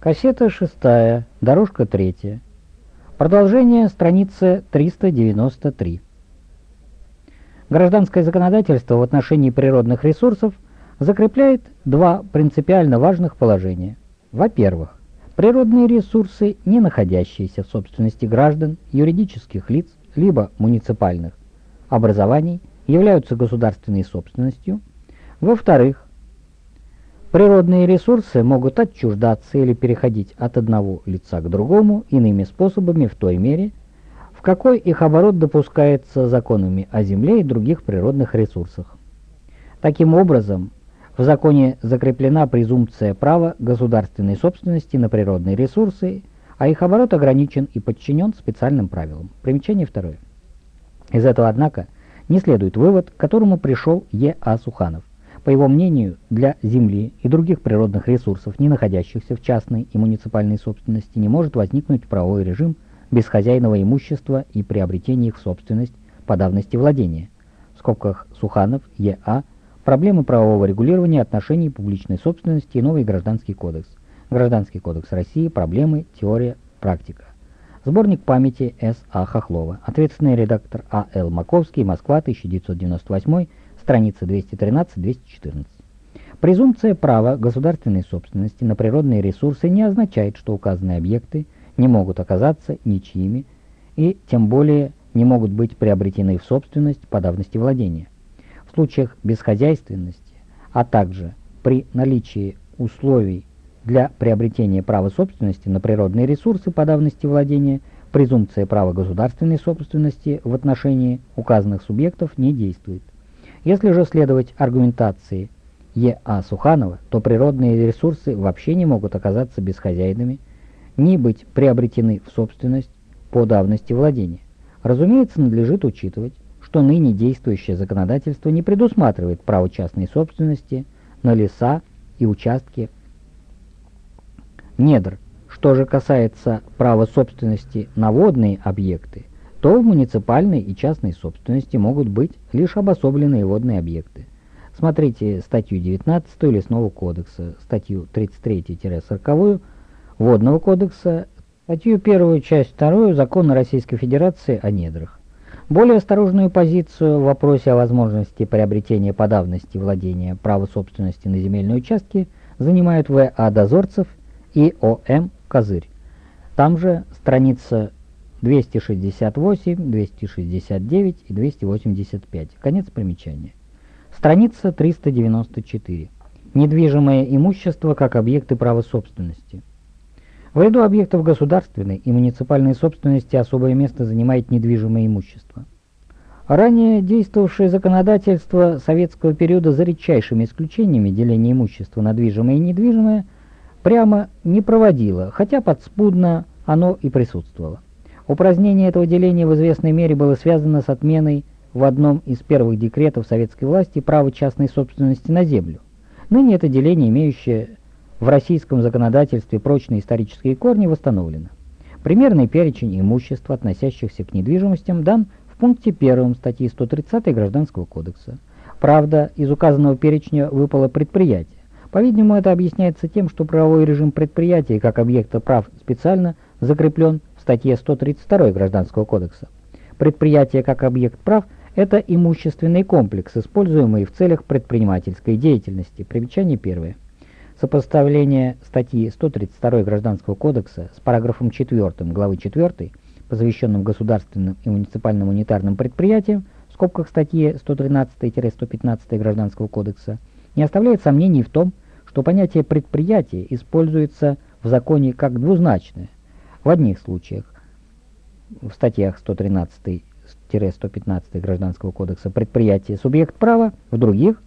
Кассета шестая, дорожка третья. Продолжение страницы 393. Гражданское законодательство в отношении природных ресурсов закрепляет два принципиально важных положения. Во-первых, природные ресурсы, не находящиеся в собственности граждан, юридических лиц, либо муниципальных образований, являются государственной собственностью. Во-вторых, Природные ресурсы могут отчуждаться или переходить от одного лица к другому иными способами в той мере, в какой их оборот допускается законами о земле и других природных ресурсах. Таким образом, в законе закреплена презумпция права государственной собственности на природные ресурсы, а их оборот ограничен и подчинен специальным правилам. Примечание второе. Из этого, однако, не следует вывод, к которому пришел Е. А. Суханов. По его мнению, для земли и других природных ресурсов, не находящихся в частной и муниципальной собственности, не может возникнуть правовой режим без хозяйного имущества и приобретения их в собственность по давности владения. В скобках Суханов, Е.А. Проблемы правового регулирования отношений публичной собственности и новый Гражданский кодекс. Гражданский кодекс России. Проблемы. Теория. Практика. Сборник памяти С.А. Хохлова. Ответственный редактор А.Л. Маковский. Москва, 1998 страница 213-214. Презумпция права государственной собственности на природные ресурсы не означает, что указанные объекты не могут оказаться ничьими и тем более не могут быть приобретены в собственность по давности владения. В случаях бесхозяйственности, а также при наличии условий для приобретения права собственности на природные ресурсы по давности владения, презумпция права государственной собственности в отношении указанных субъектов не действует. Если же следовать аргументации Е.А. Суханова, то природные ресурсы вообще не могут оказаться бесхозяйными, ни быть приобретены в собственность по давности владения. Разумеется, надлежит учитывать, что ныне действующее законодательство не предусматривает право частной собственности на леса и участки недр. Что же касается права собственности на водные объекты, то в муниципальной и частной собственности могут быть лишь обособленные водные объекты. Смотрите статью 19 Лесного кодекса, статью 33-40 Водного кодекса, статью 1, часть 2 Закона Российской Федерации о недрах. Более осторожную позицию в вопросе о возможности приобретения по давности владения права собственности на земельные участки занимают В.А. Дозорцев и О.М. Козырь. Там же страница 268, 269 и 285. Конец примечания. Страница 394. Недвижимое имущество как объекты права собственности. В ряду объектов государственной и муниципальной собственности особое место занимает недвижимое имущество. Ранее действовавшее законодательство советского периода за редчайшими исключениями деления имущества на движимое и недвижимое прямо не проводило, хотя подспудно оно и присутствовало. Упразднение этого деления в известной мере было связано с отменой в одном из первых декретов советской власти права частной собственности на землю. Ныне это деление, имеющее в российском законодательстве прочные исторические корни, восстановлено. Примерный перечень имущества, относящихся к недвижимостям, дан в пункте 1 статьи 130 Гражданского кодекса. Правда, из указанного перечня выпало предприятие. По-видимому, это объясняется тем, что правовой режим предприятия как объекта прав специально закреплен статье 132 Гражданского кодекса. Предприятие как объект прав – это имущественный комплекс, используемый в целях предпринимательской деятельности. Примечание первое. Сопоставление статьи 132 Гражданского кодекса с параграфом 4 главы 4, посвященным государственным и муниципальным унитарным предприятиям, в скобках статьи 113-115 Гражданского кодекса, не оставляет сомнений в том, что понятие «предприятие» используется в законе как двузначное, в одних случаях, в статьях 113-115 Гражданского кодекса предприятие субъект права, в других,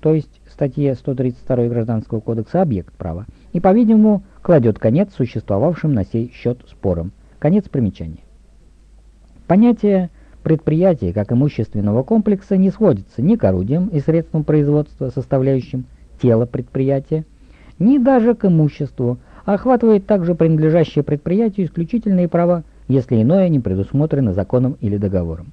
то есть статье 132 Гражданского кодекса объект права, и, по-видимому, кладет конец существовавшим на сей счет спорам. Конец примечания. Понятие предприятия как имущественного комплекса не сходится ни к орудиям и средствам производства, составляющим тело предприятия, ни даже к имуществу, охватывает также принадлежащие предприятию исключительные права, если иное не предусмотрено законом или договором.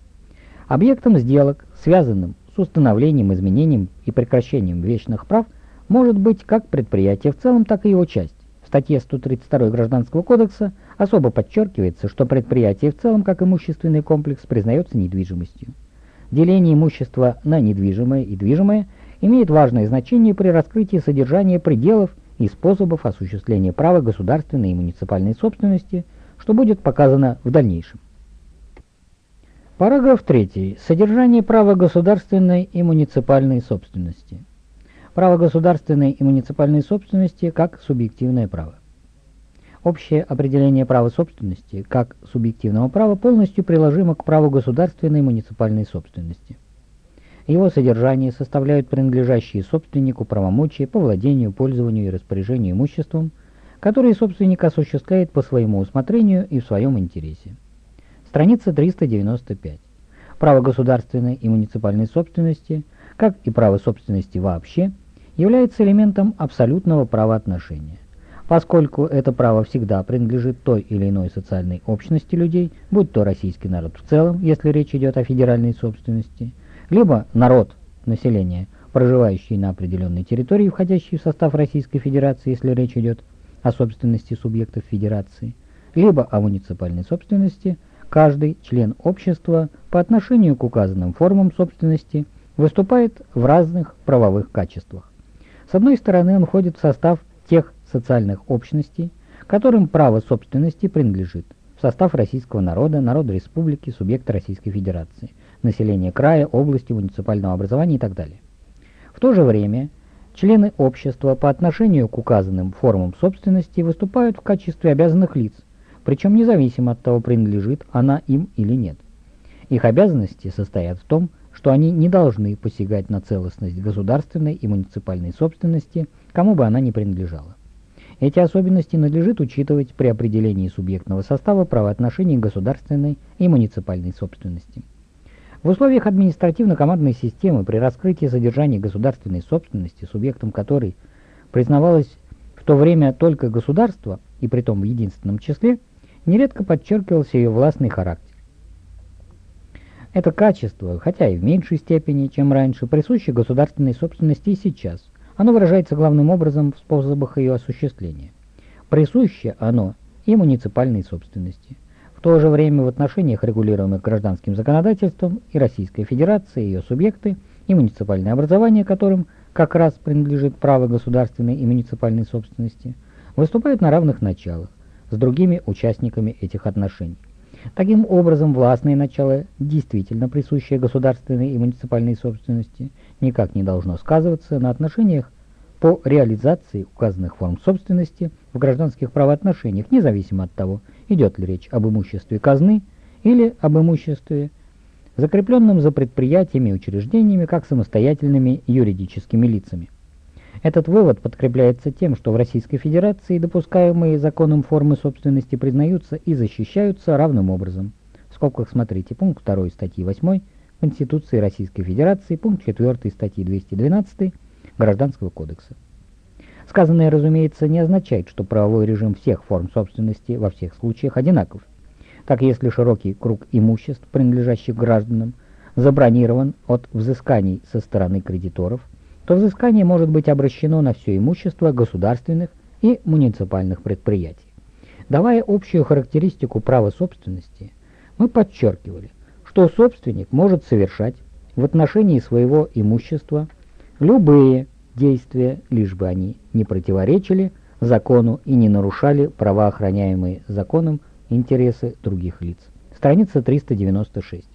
Объектом сделок, связанным с установлением, изменением и прекращением вечных прав, может быть как предприятие в целом, так и его часть. В статье 132 Гражданского кодекса особо подчеркивается, что предприятие в целом, как имущественный комплекс, признается недвижимостью. Деление имущества на недвижимое и движимое имеет важное значение при раскрытии содержания пределов и способов осуществления права государственной и муниципальной собственности, что будет показано в дальнейшем. Параграф 3. Содержание права государственной и муниципальной собственности. Право государственной и муниципальной собственности как субъективное право. Общее определение права собственности как субъективного права полностью приложимо к праву государственной и муниципальной собственности. Его содержание составляют принадлежащие собственнику правомочия по владению, пользованию и распоряжению имуществом, которые собственник осуществляет по своему усмотрению и в своем интересе. Страница 395. Право государственной и муниципальной собственности, как и право собственности вообще, является элементом абсолютного правоотношения. Поскольку это право всегда принадлежит той или иной социальной общности людей, будь то российский народ в целом, если речь идет о федеральной собственности, либо народ, население, проживающий на определенной территории, входящий в состав Российской Федерации, если речь идет о собственности субъектов Федерации, либо о муниципальной собственности, каждый член общества по отношению к указанным формам собственности выступает в разных правовых качествах. С одной стороны, он входит в состав тех социальных общностей, которым право собственности принадлежит, в состав российского народа, народа республики, субъекта Российской Федерации, населения края, области, муниципального образования и так далее. В то же время члены общества по отношению к указанным формам собственности выступают в качестве обязанных лиц, причем независимо от того, принадлежит она им или нет. Их обязанности состоят в том, что они не должны посягать на целостность государственной и муниципальной собственности, кому бы она ни принадлежала. Эти особенности надлежит учитывать при определении субъектного состава правоотношений государственной и муниципальной собственности. В условиях административно-командной системы при раскрытии содержания государственной собственности, субъектом которой признавалось в то время только государство, и притом в единственном числе, нередко подчеркивался ее властный характер. Это качество, хотя и в меньшей степени, чем раньше, присуще государственной собственности и сейчас. Оно выражается главным образом в способах ее осуществления. Присуще оно и муниципальной собственности – в то же время в отношениях, регулируемых гражданским законодательством, и Российской Федерации, ее субъекты, и муниципальное образование, которым как раз принадлежит право государственной и муниципальной собственности, выступают на равных началах с другими участниками этих отношений. Таким образом, властное начало, действительно присущее государственной и муниципальной собственности, никак не должно сказываться на отношениях по реализации указанных форм собственности в гражданских правоотношениях, независимо от того, идет ли речь об имуществе казны или об имуществе, закрепленном за предприятиями и учреждениями как самостоятельными юридическими лицами. Этот вывод подкрепляется тем, что в Российской Федерации допускаемые законом формы собственности признаются и защищаются равным образом. В скобках смотрите пункт 2 статьи 8 Конституции Российской Федерации, пункт 4 статьи 212 Гражданского кодекса. Сказанное, разумеется, не означает, что правовой режим всех форм собственности во всех случаях одинаков. Так, если широкий круг имуществ, принадлежащих гражданам, забронирован от взысканий со стороны кредиторов, то взыскание может быть обращено на все имущество государственных и муниципальных предприятий. Давая общую характеристику права собственности, мы подчеркивали, что собственник может совершать в отношении своего имущества любые действия, лишь бы они не противоречили закону и не нарушали права, охраняемые законом, интересы других лиц. Страница 396.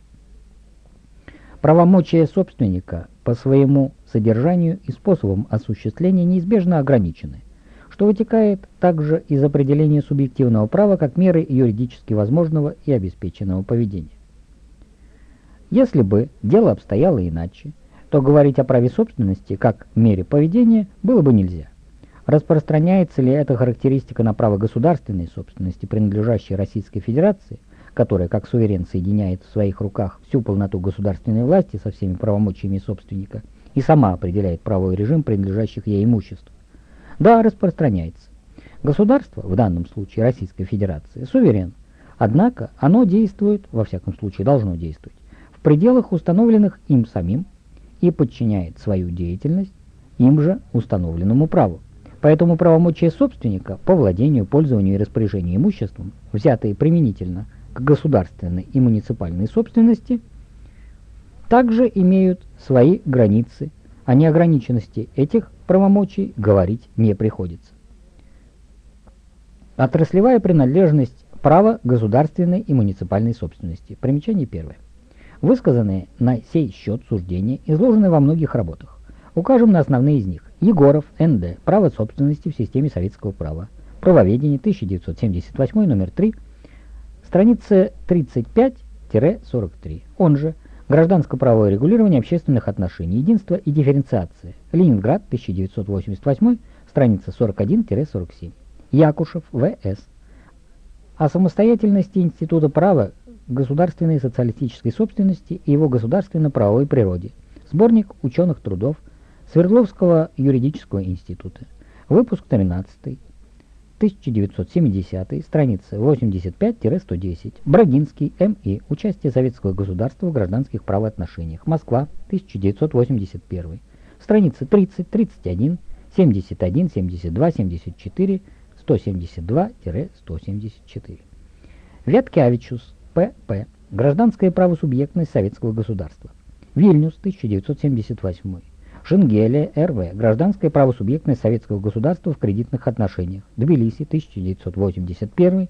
Правомочия собственника по своему содержанию и способам осуществления неизбежно ограничены, что вытекает также из определения субъективного права как меры юридически возможного и обеспеченного поведения. Если бы дело обстояло иначе, то говорить о праве собственности как мере поведения было бы нельзя. Распространяется ли эта характеристика на право государственной собственности, принадлежащей Российской Федерации, которая как суверен соединяет в своих руках всю полноту государственной власти со всеми правомочиями собственника и сама определяет правовой режим принадлежащих ей имуществ? Да, распространяется. Государство, в данном случае Российская Федерация, суверен. Однако оно действует, во всяком случае должно действовать, в пределах установленных им самим и подчиняет свою деятельность им же установленному праву. Поэтому правомочия собственника по владению, пользованию и распоряжению имуществом, взятые применительно к государственной и муниципальной собственности, также имеют свои границы, о неограниченности этих правомочий говорить не приходится. Отраслевая принадлежность права государственной и муниципальной собственности. Примечание первое. Высказанные на сей счет суждения изложены во многих работах. Укажем на основные из них. Егоров, Н.Д. Право собственности в системе советского права. Правоведение, 1978, номер 3, страница 35-43. Он же Гражданско-правовое регулирование общественных отношений, единство и дифференциация. Ленинград, 1988, страница 41-47. Якушев, В.С. О самостоятельности Института права государственной социалистической собственности и его государственно-правовой природе. Сборник ученых трудов Свердловского юридического института. Выпуск 13. 1970, страница 85-110. Брагинский, М.И. Участие советского государства в гражданских правоотношениях. Москва, 1981. Страница 30, 31, 71, 72, 74, 172-174. Вяткявичус, П.П. Гражданская правосубъектность советского государства. Вильнюс, 1978. Шенгелия, Р.В. Гражданская правосубъектность советского государства в кредитных отношениях. Тбилиси, 1981.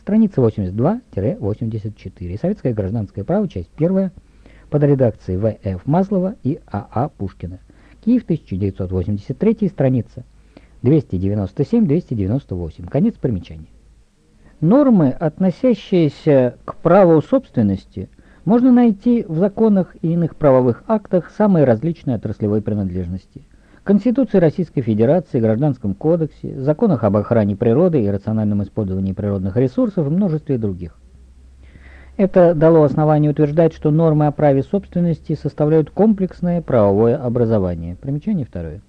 Страница 82-84. Советское гражданское право, часть 1. Под редакцией В.Ф. Маслова и А.А. Пушкина. Киев, 1983. Страница 297-298. Конец примечания. Нормы, относящиеся к праву собственности, можно найти в законах и иных правовых актах самой различной отраслевой принадлежности. Конституции Российской Федерации, Гражданском кодексе, законах об охране природы и рациональном использовании природных ресурсов и множестве других. Это дало основание утверждать, что нормы о праве собственности составляют комплексное правовое образование. Примечание второе.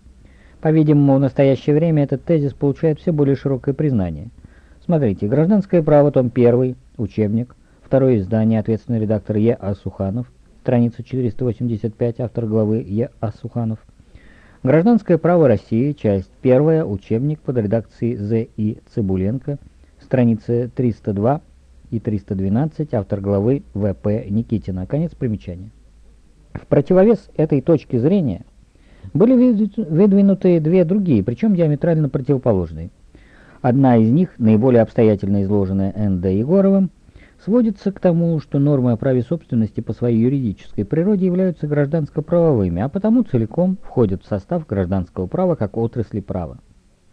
По-видимому, в настоящее время этот тезис получает все более широкое признание. Смотрите, «Гражданское право», том 1, учебник, Второе издание, ответственный редактор Е. А. Суханов, страница 485, автор главы Е. А. Суханов. Гражданское право России, часть 1, учебник под редакцией З. И. Цибуленко, страницы 302 и 312, автор главы В. П. Никитина. Конец примечания. В противовес этой точки зрения были выдвинуты две другие, причем диаметрально противоположные. Одна из них, наиболее обстоятельно изложенная Н.Д. Егоровым, сводится к тому, что нормы о праве собственности по своей юридической природе являются гражданско-правовыми, а потому целиком входят в состав гражданского права как отрасли права.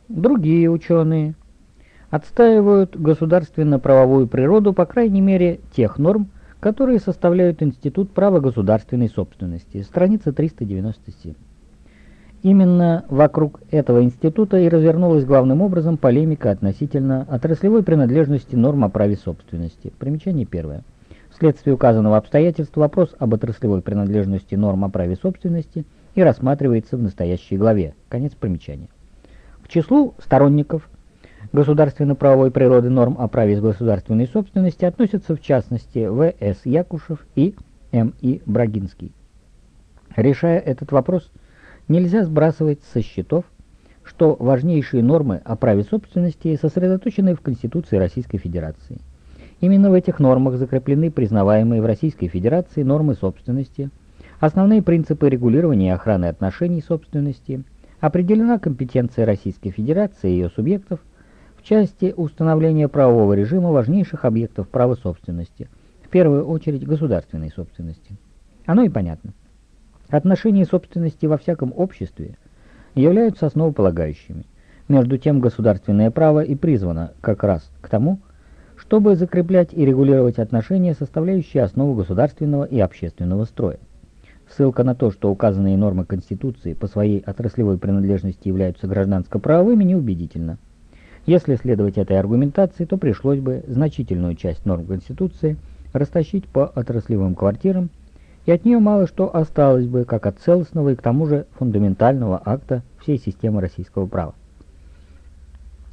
Другие ученые отстаивают государственно-правовую природу, по крайней мере, тех норм, которые составляют Институт права государственной собственности, страница 397. Именно вокруг этого института и развернулась главным образом полемика относительно отраслевой принадлежности норм о праве собственности. Примечание первое. Вследствие указанного обстоятельства вопрос об отраслевой принадлежности норм о праве собственности и рассматривается в настоящей главе. Конец примечания. К числу сторонников государственно-правовой природы норм о праве государственной собственности относятся в частности В.С. Якушев и М.И. Брагинский. Решая этот вопрос, Нельзя сбрасывать со счетов, что важнейшие нормы о праве собственности сосредоточены в Конституции Российской Федерации. Именно в этих нормах закреплены признаваемые в Российской Федерации нормы собственности, основные принципы регулирования и охраны отношений собственности, определена компетенция Российской Федерации и ее субъектов в части установления правового режима важнейших объектов права собственности, в первую очередь государственной собственности. Оно и понятно. Отношения собственности во всяком обществе являются основополагающими. Между тем государственное право и призвано как раз к тому, чтобы закреплять и регулировать отношения, составляющие основу государственного и общественного строя. Ссылка на то, что указанные нормы Конституции по своей отраслевой принадлежности являются гражданско-правовыми, неубедительна. Если следовать этой аргументации, то пришлось бы значительную часть норм Конституции растащить по отраслевым квартирам и от нее мало что осталось бы, как от целостного и к тому же фундаментального акта всей системы российского права.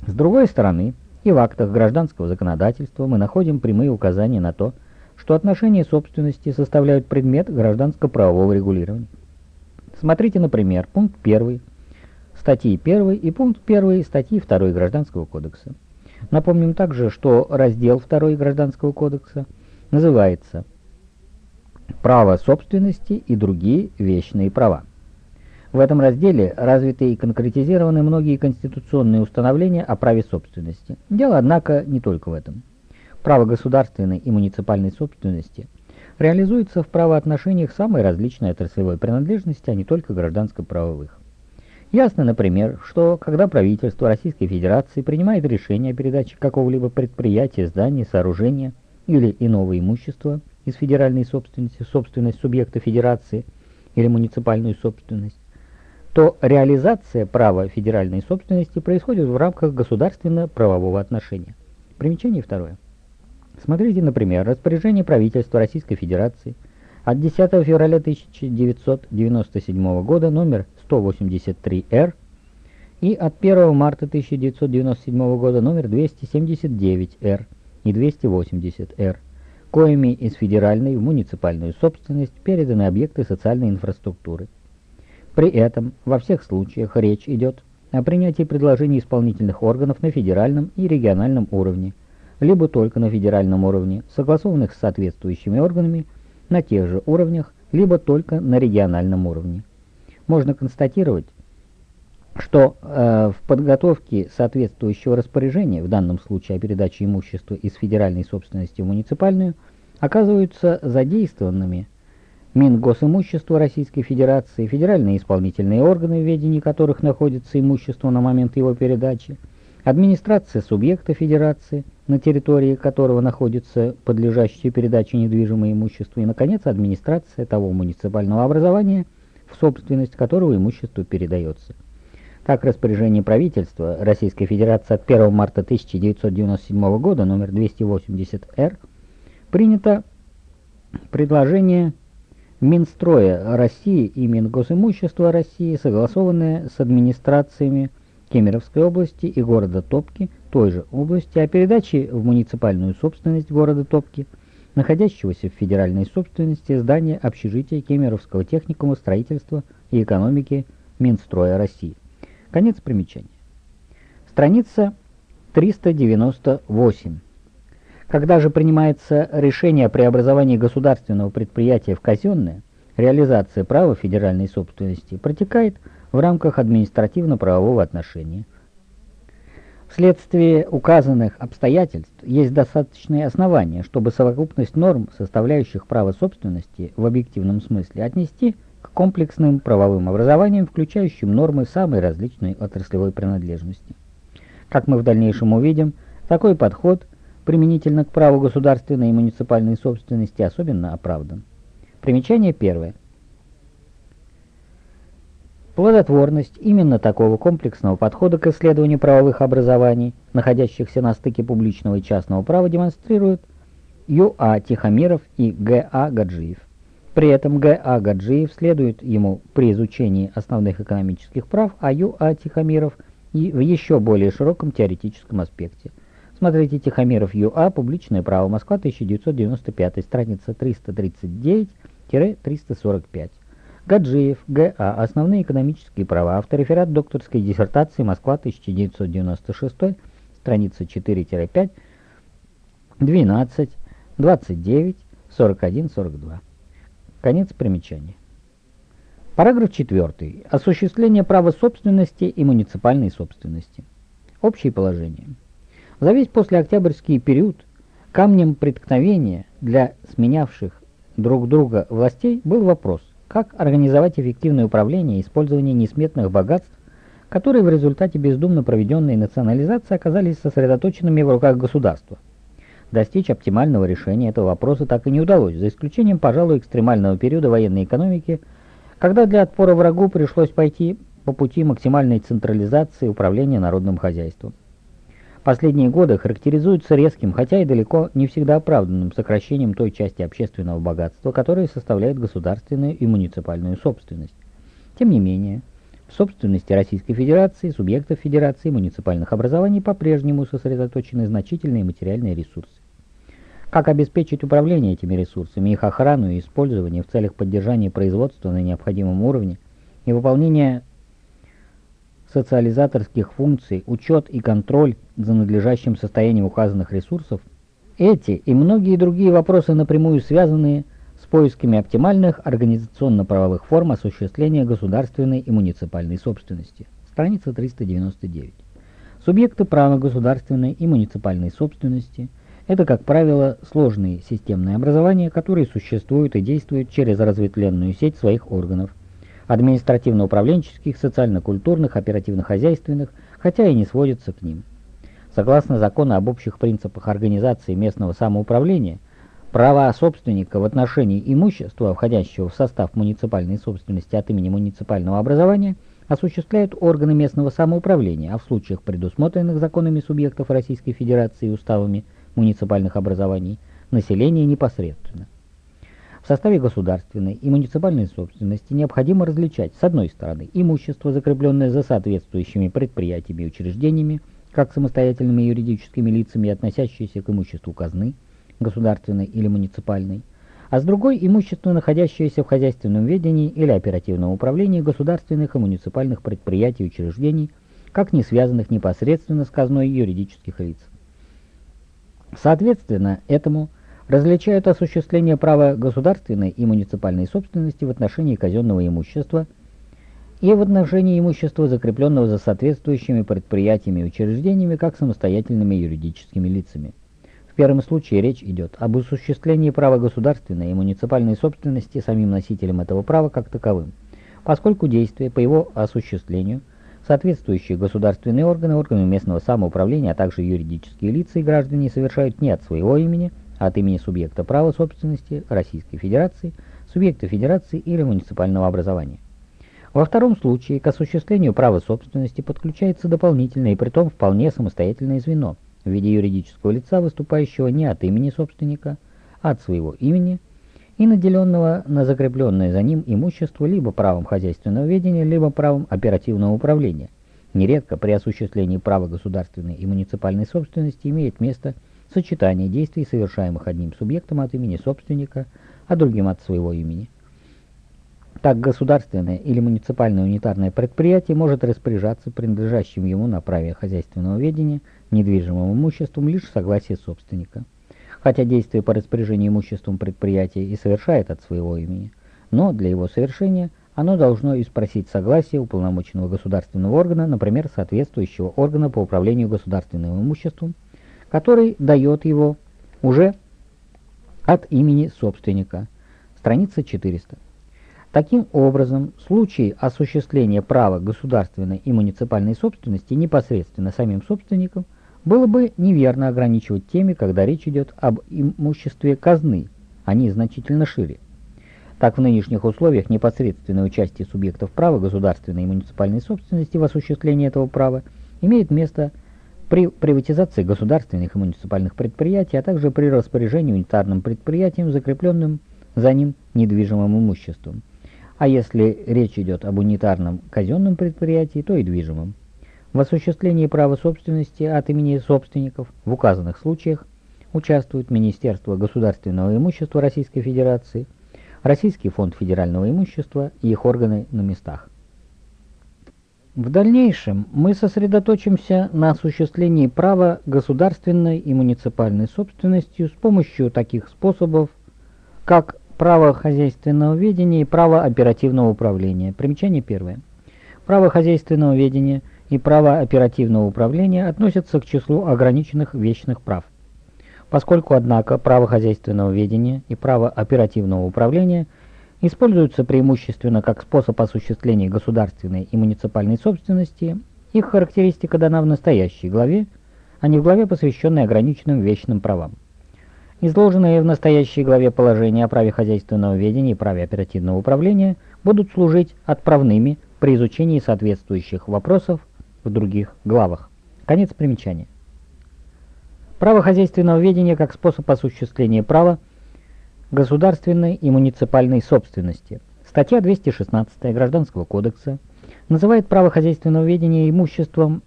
С другой стороны, и в актах гражданского законодательства мы находим прямые указания на то, что отношения собственности составляют предмет гражданско-правового регулирования. Смотрите, например, пункт 1 статьи 1 и пункт 1 статьи 2 Гражданского кодекса. Напомним также, что раздел 2 Гражданского кодекса называется «Право собственности и другие вечные права». В этом разделе развиты и конкретизированы многие конституционные установления о праве собственности. Дело, однако, не только в этом. Право государственной и муниципальной собственности реализуется в правоотношениях самой различной отраслевой принадлежности, а не только гражданско-правовых. Ясно, например, что когда правительство Российской Федерации принимает решение о передаче какого-либо предприятия, здания, сооружения или иного имущества из федеральной собственности собственность субъекта Федерации или муниципальную собственность, то реализация права федеральной собственности происходит в рамках государственно-правового отношения. Примечание второе. Смотрите, например, распоряжение правительства Российской Федерации от 10 февраля 1997 года номер 183-Р и от 1 марта 1997 года номер 279-Р и 280-Р, коими из федеральной в муниципальную собственность переданы объекты социальной инфраструктуры – при этом во всех случаях речь идет о принятии предложений исполнительных органов на федеральном и региональном уровне, либо только на федеральном уровне, согласованных с соответствующими органами на тех же уровнях, либо только на региональном уровне. Можно констатировать, что э, в подготовке соответствующего распоряжения, в данном случае о передаче имущества из федеральной собственности в муниципальную, оказываются задействованными Мингосимущество Российской Федерации, федеральные исполнительные органы, в ведении которых находится имущество на момент его передачи, администрация субъекта Федерации, на территории которого находится подлежащее передаче недвижимое имущество, и, наконец, администрация того муниципального образования, в собственность которого имущество передается. Так, распоряжение правительства Российской Федерации от 1 марта 1997 года, номер 280-Р, принято предложение Минстроя России и Мингосимущества России, согласованные с администрациями Кемеровской области и города Топки, той же области, о передаче в муниципальную собственность города Топки, находящегося в федеральной собственности здания общежития Кемеровского техникума строительства и экономики Минстроя России. Конец примечания. Страница 398. Когда же принимается решение о преобразовании государственного предприятия в казенное, реализация права федеральной собственности протекает в рамках административно-правового отношения. Вследствие указанных обстоятельств есть достаточные основания, чтобы совокупность норм, составляющих право собственности в объективном смысле, отнести к комплексным правовым образованиям, включающим нормы самой различной отраслевой принадлежности. Как мы в дальнейшем увидим, такой подход применительно к праву государственной и муниципальной собственности особенно оправдан. Примечание первое. Плодотворность именно такого комплексного подхода к исследованию правовых образований, находящихся на стыке публичного и частного права, демонстрируют Ю.А. Тихомиров и Г.А. Гаджиев. При этом Г.А. Гаджиев следует ему при изучении основных экономических прав, а Ю.А. Тихомиров и в еще более широком теоретическом аспекте – Смотрите Тихомиров ЮА, публичное право, Москва, 1995, страница 339-345. Гаджиев, Г.А. Основные экономические права. Автореферат докторской диссертации Москва, 1996, страница 4-5, 12, 29, 41, 42. Конец примечания. Параграф 4. Осуществление права собственности и муниципальной собственности. Общие положения. За весь послеоктябрьский период камнем преткновения для сменявших друг друга властей был вопрос, как организовать эффективное управление и использование несметных богатств, которые в результате бездумно проведенной национализации оказались сосредоточенными в руках государства. Достичь оптимального решения этого вопроса так и не удалось, за исключением, пожалуй, экстремального периода военной экономики, когда для отпора врагу пришлось пойти по пути максимальной централизации управления народным хозяйством. Последние годы характеризуются резким, хотя и далеко не всегда оправданным сокращением той части общественного богатства, которая составляет государственную и муниципальную собственность. Тем не менее, в собственности Российской Федерации, субъектов Федерации муниципальных образований по-прежнему сосредоточены значительные материальные ресурсы. Как обеспечить управление этими ресурсами, их охрану и использование в целях поддержания производства на необходимом уровне и выполнения социализаторских функций, учет и контроль за надлежащим состоянием указанных ресурсов, эти и многие другие вопросы напрямую связанные с поисками оптимальных организационно-правовых форм осуществления государственной и муниципальной собственности. Страница 399. Субъекты права государственной и муниципальной собственности – это, как правило, сложные системные образования, которые существуют и действуют через разветвленную сеть своих органов – административно-управленческих, социально-культурных, оперативно-хозяйственных, хотя и не сводятся к ним. Согласно закону об общих принципах организации местного самоуправления, права собственника в отношении имущества, входящего в состав муниципальной собственности от имени муниципального образования – осуществляют органы местного самоуправления, а в случаях, предусмотренных законами субъектов Российской Федерации и уставами муниципальных образований, население непосредственно. В составе государственной и муниципальной собственности необходимо различать, с одной стороны, имущество, закрепленное за соответствующими предприятиями и учреждениями, как самостоятельными юридическими лицами, относящиеся к имуществу казны, государственной или муниципальной, а с другой – имущество, находящееся в хозяйственном ведении или оперативном управлении государственных и муниципальных предприятий и учреждений, как не связанных непосредственно с казной юридических лиц. Соответственно, этому различают осуществление права государственной и муниципальной собственности в отношении казенного имущества и в отношении имущества, закрепленного за соответствующими предприятиями и учреждениями, как самостоятельными юридическими лицами. В первом случае речь идет об осуществлении права государственной и муниципальной собственности самим носителем этого права как таковым, поскольку действия по его осуществлению соответствующие государственные органы, органы местного самоуправления, а также юридические лица и граждане совершают не от своего имени, а от имени субъекта права собственности Российской Федерации, субъекта Федерации или муниципального образования. Во втором случае к осуществлению права собственности подключается дополнительное и притом вполне самостоятельное звено – в виде юридического лица, выступающего не от имени собственника, а от своего имени и наделенного на закрепленное за ним имущество либо правом хозяйственного ведения, либо правом оперативного управления. Нередко при осуществлении права государственной и муниципальной собственности имеет место сочетание действий, совершаемых одним субъектом от имени собственника, а другим от своего имени. Так государственное или муниципальное унитарное предприятие может распоряжаться принадлежащим ему на праве хозяйственного ведения недвижимым имуществом лишь согласие собственника. Хотя действие по распоряжению имуществом предприятия и совершает от своего имени, но для его совершения оно должно и спросить согласие уполномоченного государственного органа, например, соответствующего органа по управлению государственным имуществом, который дает его уже от имени собственника. Страница 400. Таким образом, в случае осуществления права государственной и муниципальной собственности непосредственно самим собственником, было бы неверно ограничивать теми, когда речь идет об имуществе казны, они значительно шире. Так, в нынешних условиях непосредственное участие субъектов права государственной и муниципальной собственности в осуществлении этого права имеет место при приватизации государственных и муниципальных предприятий, а также при распоряжении унитарным предприятием, закрепленным за ним недвижимым имуществом а если речь идет об унитарном казенном предприятии, то и движимом. В осуществлении права собственности от имени собственников в указанных случаях участвуют Министерство государственного имущества Российской Федерации, Российский фонд федерального имущества и их органы на местах. В дальнейшем мы сосредоточимся на осуществлении права государственной и муниципальной собственностью с помощью таких способов, как право хозяйственного ведения и право оперативного управления. Примечание первое. Право хозяйственного ведения и право оперативного управления относятся к числу ограниченных вечных прав. Поскольку, однако, право хозяйственного ведения и право оперативного управления используются преимущественно как способ осуществления государственной и муниципальной собственности, их характеристика дана в настоящей главе, а не в главе, посвященной ограниченным вечным правам. Изложенные в настоящей главе положения о праве хозяйственного ведения и праве оперативного управления будут служить отправными при изучении соответствующих вопросов в других главах. Конец примечания. Право хозяйственного ведения как способ осуществления права государственной и муниципальной собственности. Статья 216 Гражданского кодекса называет право хозяйственного ведения имуществом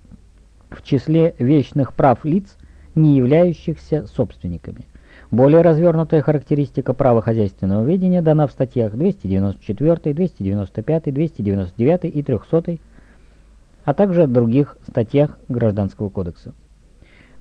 в числе вечных прав лиц, не являющихся собственниками. Более развернутая характеристика права хозяйственного ведения дана в статьях 294, 295, 299 и 300 а также других статьях Гражданского кодекса.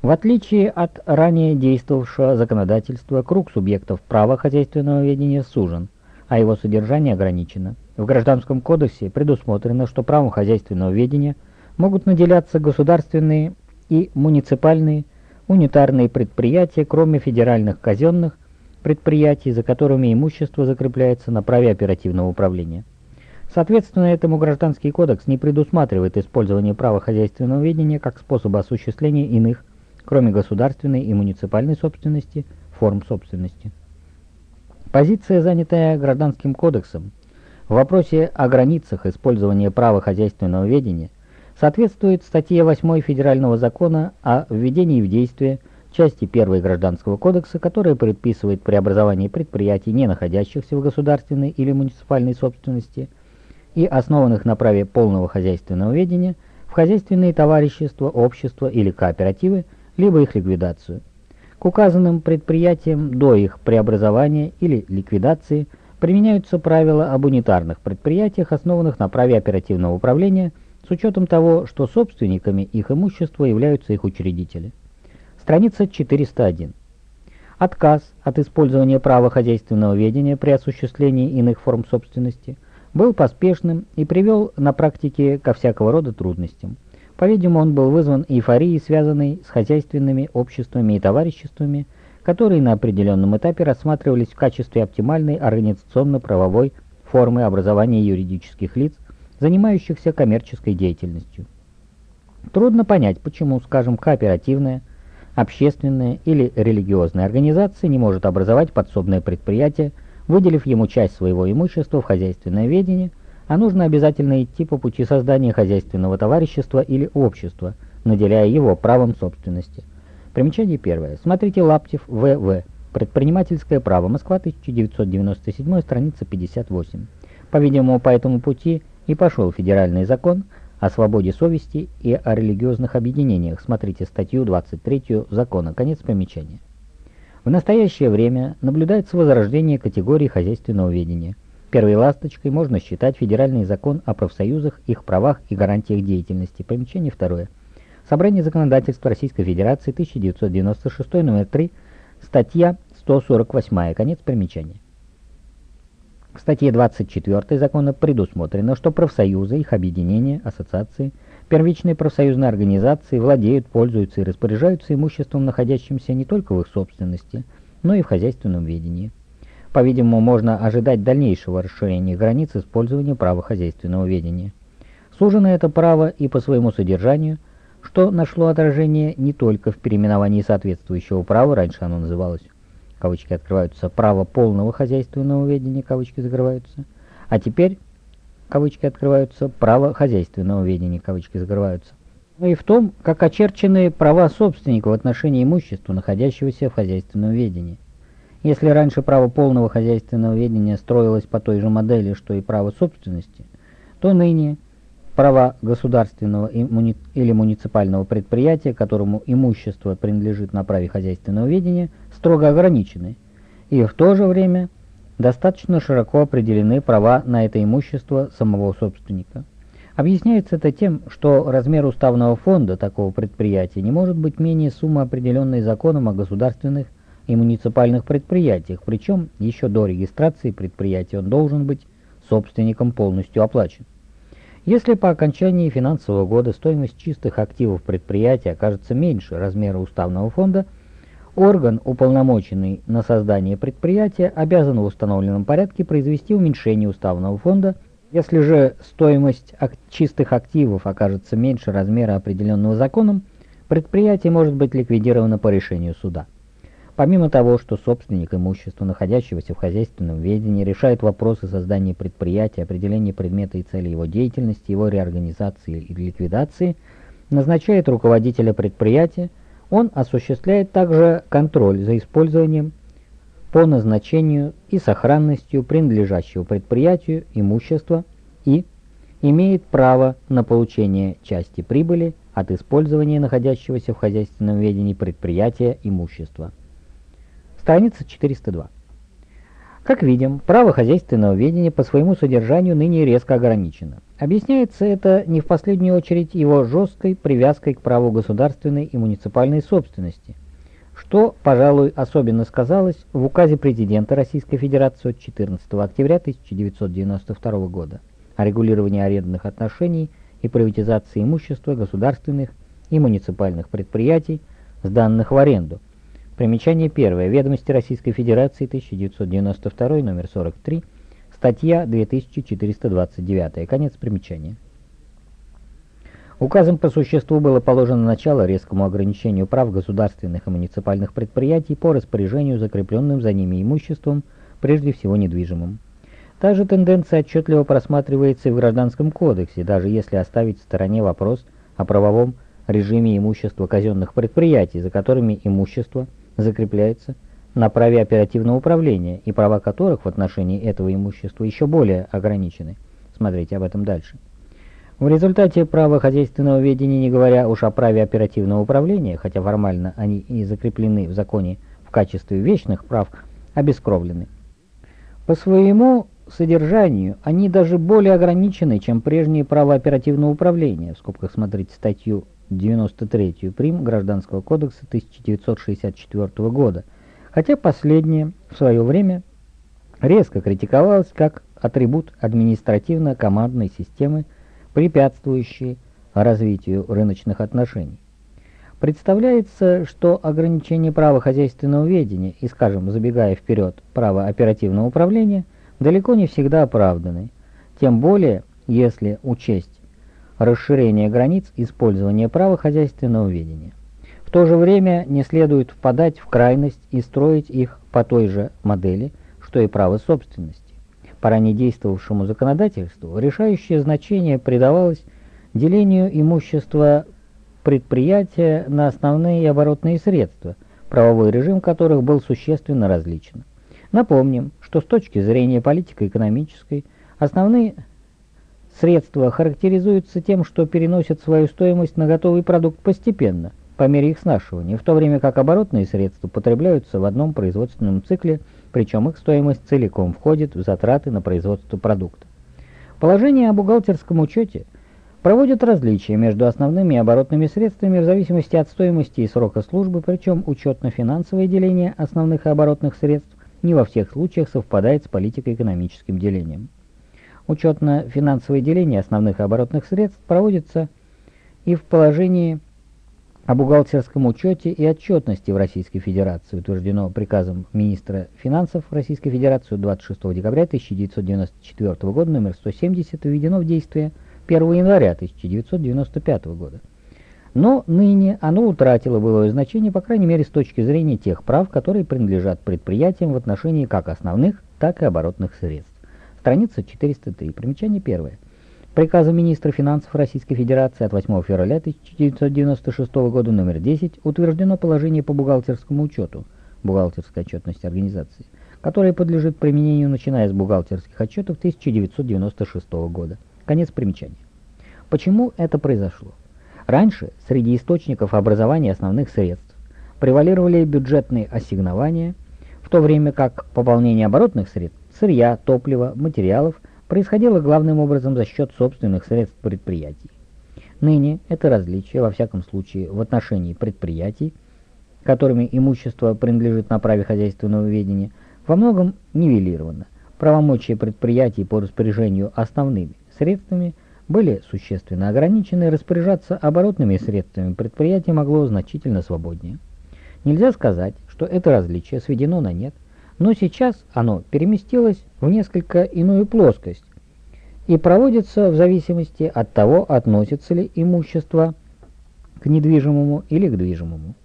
В отличие от ранее действовавшего законодательства, круг субъектов права хозяйственного ведения сужен, а его содержание ограничено. В Гражданском кодексе предусмотрено, что правом хозяйственного ведения могут наделяться государственные и муниципальные унитарные предприятия, кроме федеральных казенных предприятий, за которыми имущество закрепляется на праве оперативного управления. Соответственно, этому Гражданский кодекс не предусматривает использование права хозяйственного ведения как способа осуществления иных, кроме государственной и муниципальной собственности, форм собственности. Позиция, занятая Гражданским кодексом, в вопросе о границах использования права хозяйственного ведения соответствует статье 8 Федерального закона о введении в действие части 1 Гражданского кодекса, которая предписывает преобразование предприятий, не находящихся в государственной или муниципальной собственности и основанных на праве полного хозяйственного ведения, в хозяйственные товарищества, общества или кооперативы, либо их ликвидацию. К указанным предприятиям до их преобразования или ликвидации применяются правила об унитарных предприятиях, основанных на праве оперативного управления – с учетом того, что собственниками их имущества являются их учредители. Страница 401. Отказ от использования права хозяйственного ведения при осуществлении иных форм собственности был поспешным и привел на практике ко всякого рода трудностям. По-видимому, он был вызван эйфорией, связанной с хозяйственными обществами и товариществами, которые на определенном этапе рассматривались в качестве оптимальной организационно-правовой формы образования юридических лиц занимающихся коммерческой деятельностью. Трудно понять, почему, скажем, кооперативная, общественная или религиозная организация не может образовать подсобное предприятие, выделив ему часть своего имущества в хозяйственное ведение, а нужно обязательно идти по пути создания хозяйственного товарищества или общества, наделяя его правом собственности. Примечание первое. Смотрите Лаптев В.В. Предпринимательское право. Москва, 1997, страница 58. По-видимому, по этому пути и пошел федеральный закон о свободе совести и о религиозных объединениях. Смотрите статью 23 закона. Конец примечания. В настоящее время наблюдается возрождение категории хозяйственного ведения. Первой ласточкой можно считать федеральный закон о профсоюзах, их правах и гарантиях деятельности. Примечание второе. Собрание законодательства Российской Федерации, 1996, номер 3, статья 148, конец примечания. В статье 24 закона предусмотрено, что профсоюзы, их объединения, ассоциации, первичные профсоюзные организации владеют, пользуются и распоряжаются имуществом, находящимся не только в их собственности, но и в хозяйственном ведении. По-видимому, можно ожидать дальнейшего расширения границ использования права хозяйственного ведения. Сужено это право и по своему содержанию, что нашло отражение не только в переименовании соответствующего права, раньше оно называлось кавычки открываются, право полного хозяйственного ведения, кавычки закрываются, а теперь, кавычки открываются, право хозяйственного ведения, кавычки закрываются. Но и в том, как очерчены права собственника в отношении имущества, находящегося в хозяйственном ведении. Если раньше право полного хозяйственного ведения строилось по той же модели, что и право собственности, то ныне права государственного или муниципального предприятия, которому имущество принадлежит на праве хозяйственного ведения, строго ограничены, и в то же время достаточно широко определены права на это имущество самого собственника. Объясняется это тем, что размер уставного фонда такого предприятия не может быть менее суммы, определенной законом о государственных и муниципальных предприятиях, причем еще до регистрации предприятия он должен быть собственником полностью оплачен. Если по окончании финансового года стоимость чистых активов предприятия окажется меньше размера уставного фонда, орган, уполномоченный на создание предприятия, обязан в установленном порядке произвести уменьшение уставного фонда. Если же стоимость чистых активов окажется меньше размера определенного законом, предприятие может быть ликвидировано по решению суда. Помимо того, что собственник имущества, находящегося в хозяйственном ведении, решает вопросы создания предприятия, определения предмета и цели его деятельности, его реорганизации и ликвидации, назначает руководителя предприятия, он осуществляет также контроль за использованием по назначению и сохранностью принадлежащего предприятию имущества и имеет право на получение части прибыли от использования находящегося в хозяйственном ведении предприятия имущества. Страница 402. Как видим, право хозяйственного ведения по своему содержанию ныне резко ограничено. Объясняется это не в последнюю очередь его жесткой привязкой к праву государственной и муниципальной собственности, что, пожалуй, особенно сказалось в указе президента Российской Федерации от 14 октября 1992 года о регулировании арендных отношений и приватизации имущества государственных и муниципальных предприятий, сданных в аренду. Примечание первое. Ведомости Российской Федерации, 1992, номер 43, статья 2429. Конец примечания. Указом по существу было положено начало резкому ограничению прав государственных и муниципальных предприятий по распоряжению закрепленным за ними имуществом, прежде всего недвижимым. Та же тенденция отчетливо просматривается и в Гражданском кодексе, даже если оставить в стороне вопрос о правовом режиме имущества казенных предприятий, за которыми имущество закрепляется на праве оперативного управления, и права которых в отношении этого имущества еще более ограничены. Смотрите об этом дальше. В результате права хозяйственного ведения, не говоря уж о праве оперативного управления, хотя формально они и закреплены в законе в качестве вечных прав, обескровлены. По своему содержанию они даже более ограничены, чем прежние права оперативного управления, в скобках смотрите статью 93 прим. Гражданского кодекса 1964 года, хотя последнее в свое время резко критиковалось как атрибут административно-командной системы, препятствующий развитию рыночных отношений. Представляется, что ограничение права хозяйственного ведения и, скажем, забегая вперед, права оперативного управления – далеко не всегда оправданы, тем более если учесть расширение границ использования права хозяйственного ведения. В то же время не следует впадать в крайность и строить их по той же модели, что и право собственности. По ранее действовавшему законодательству решающее значение придавалось делению имущества предприятия на основные и оборотные средства, правовой режим которых был существенно различен. Напомним, что с точки зрения политико-экономической основные средства характеризуются тем, что переносят свою стоимость на готовый продукт постепенно, по мере их снашивания, в то время как оборотные средства потребляются в одном производственном цикле, причем их стоимость целиком входит в затраты на производство продукта. Положение о бухгалтерском учете проводит различия между основными и оборотными средствами в зависимости от стоимости и срока службы, причем учетно-финансовое деление основных и оборотных средств не во всех случаях совпадает с политико-экономическим делением. Учетно-финансовое деление основных оборотных средств проводится и в положении о бухгалтерском учете и отчетности в Российской Федерации, утверждено приказом министра финансов Российской Федерации 26 декабря 1994 года номер 170 введено в действие 1 января 1995 года но ныне оно утратило былое значение, по крайней мере, с точки зрения тех прав, которые принадлежат предприятиям в отношении как основных, так и оборотных средств. Страница 403. Примечание первое. Приказом министра финансов Российской Федерации от 8 февраля 1996 года номер 10 утверждено положение по бухгалтерскому учету, бухгалтерской отчетности организации, которое подлежит применению начиная с бухгалтерских отчетов 1996 года. Конец примечания. Почему это произошло? Раньше среди источников образования основных средств превалировали бюджетные ассигнования, в то время как пополнение оборотных средств, сырья, топлива, материалов происходило главным образом за счет собственных средств предприятий. Ныне это различие, во всяком случае, в отношении предприятий, которыми имущество принадлежит на праве хозяйственного ведения, во многом нивелировано. Правомочия предприятий по распоряжению основными средствами были существенно ограничены, распоряжаться оборотными средствами предприятие могло значительно свободнее. Нельзя сказать, что это различие сведено на нет, но сейчас оно переместилось в несколько иную плоскость и проводится в зависимости от того, относится ли имущество к недвижимому или к движимому.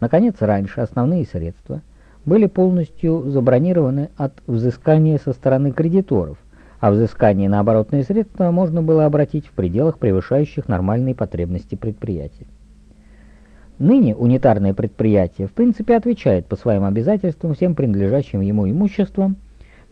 Наконец, раньше основные средства были полностью забронированы от взыскания со стороны кредиторов, а взыскание на оборотные средства можно было обратить в пределах превышающих нормальные потребности предприятия. Ныне унитарное предприятие в принципе отвечает по своим обязательствам всем принадлежащим ему имуществам,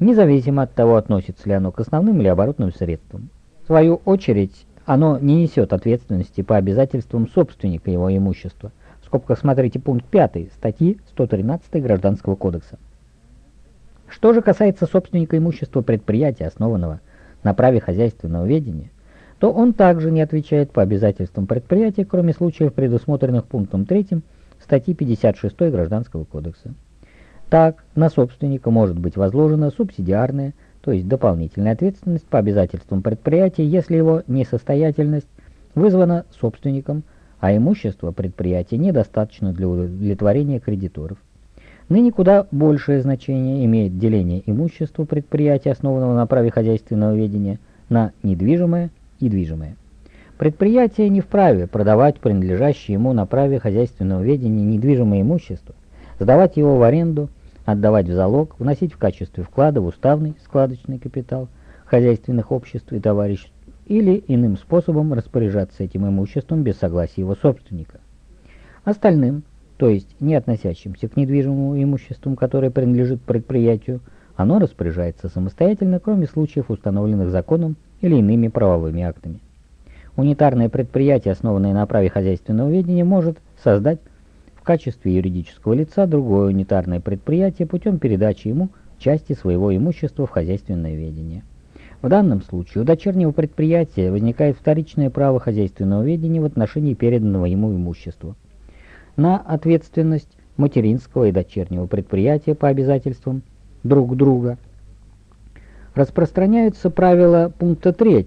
независимо от того, относится ли оно к основным или оборотным средствам. В свою очередь, оно не несет ответственности по обязательствам собственника его имущества. В скобках смотрите пункт 5 статьи 113 Гражданского кодекса. Что же касается собственника имущества предприятия, основанного на праве хозяйственного ведения, то он также не отвечает по обязательствам предприятия, кроме случаев, предусмотренных пунктом 3 статьи 56 Гражданского кодекса. Так, на собственника может быть возложена субсидиарная, то есть дополнительная ответственность по обязательствам предприятия, если его несостоятельность вызвана собственником, а имущество предприятия недостаточно для удовлетворения кредиторов. Ныне куда большее значение имеет деление имущества предприятия, основанного на праве хозяйственного ведения, на недвижимое и движимое. Предприятие не вправе продавать принадлежащее ему на праве хозяйственного ведения недвижимое имущество, сдавать его в аренду, отдавать в залог, вносить в качестве вклада в уставный складочный капитал хозяйственных обществ и товариществ или иным способом распоряжаться этим имуществом без согласия его собственника. Остальным, то есть не относящимся к недвижимому имуществу, которое принадлежит предприятию, оно распоряжается самостоятельно, кроме случаев, установленных законом или иными правовыми актами. Унитарное предприятие, основанное на праве хозяйственного ведения, может создать в качестве юридического лица другое унитарное предприятие путем передачи ему части своего имущества в хозяйственное ведение. В данном случае у дочернего предприятия возникает вторичное право хозяйственного ведения в отношении переданного ему имущества. На ответственность материнского и дочернего предприятия по обязательствам друг друга распространяются правила пункта 3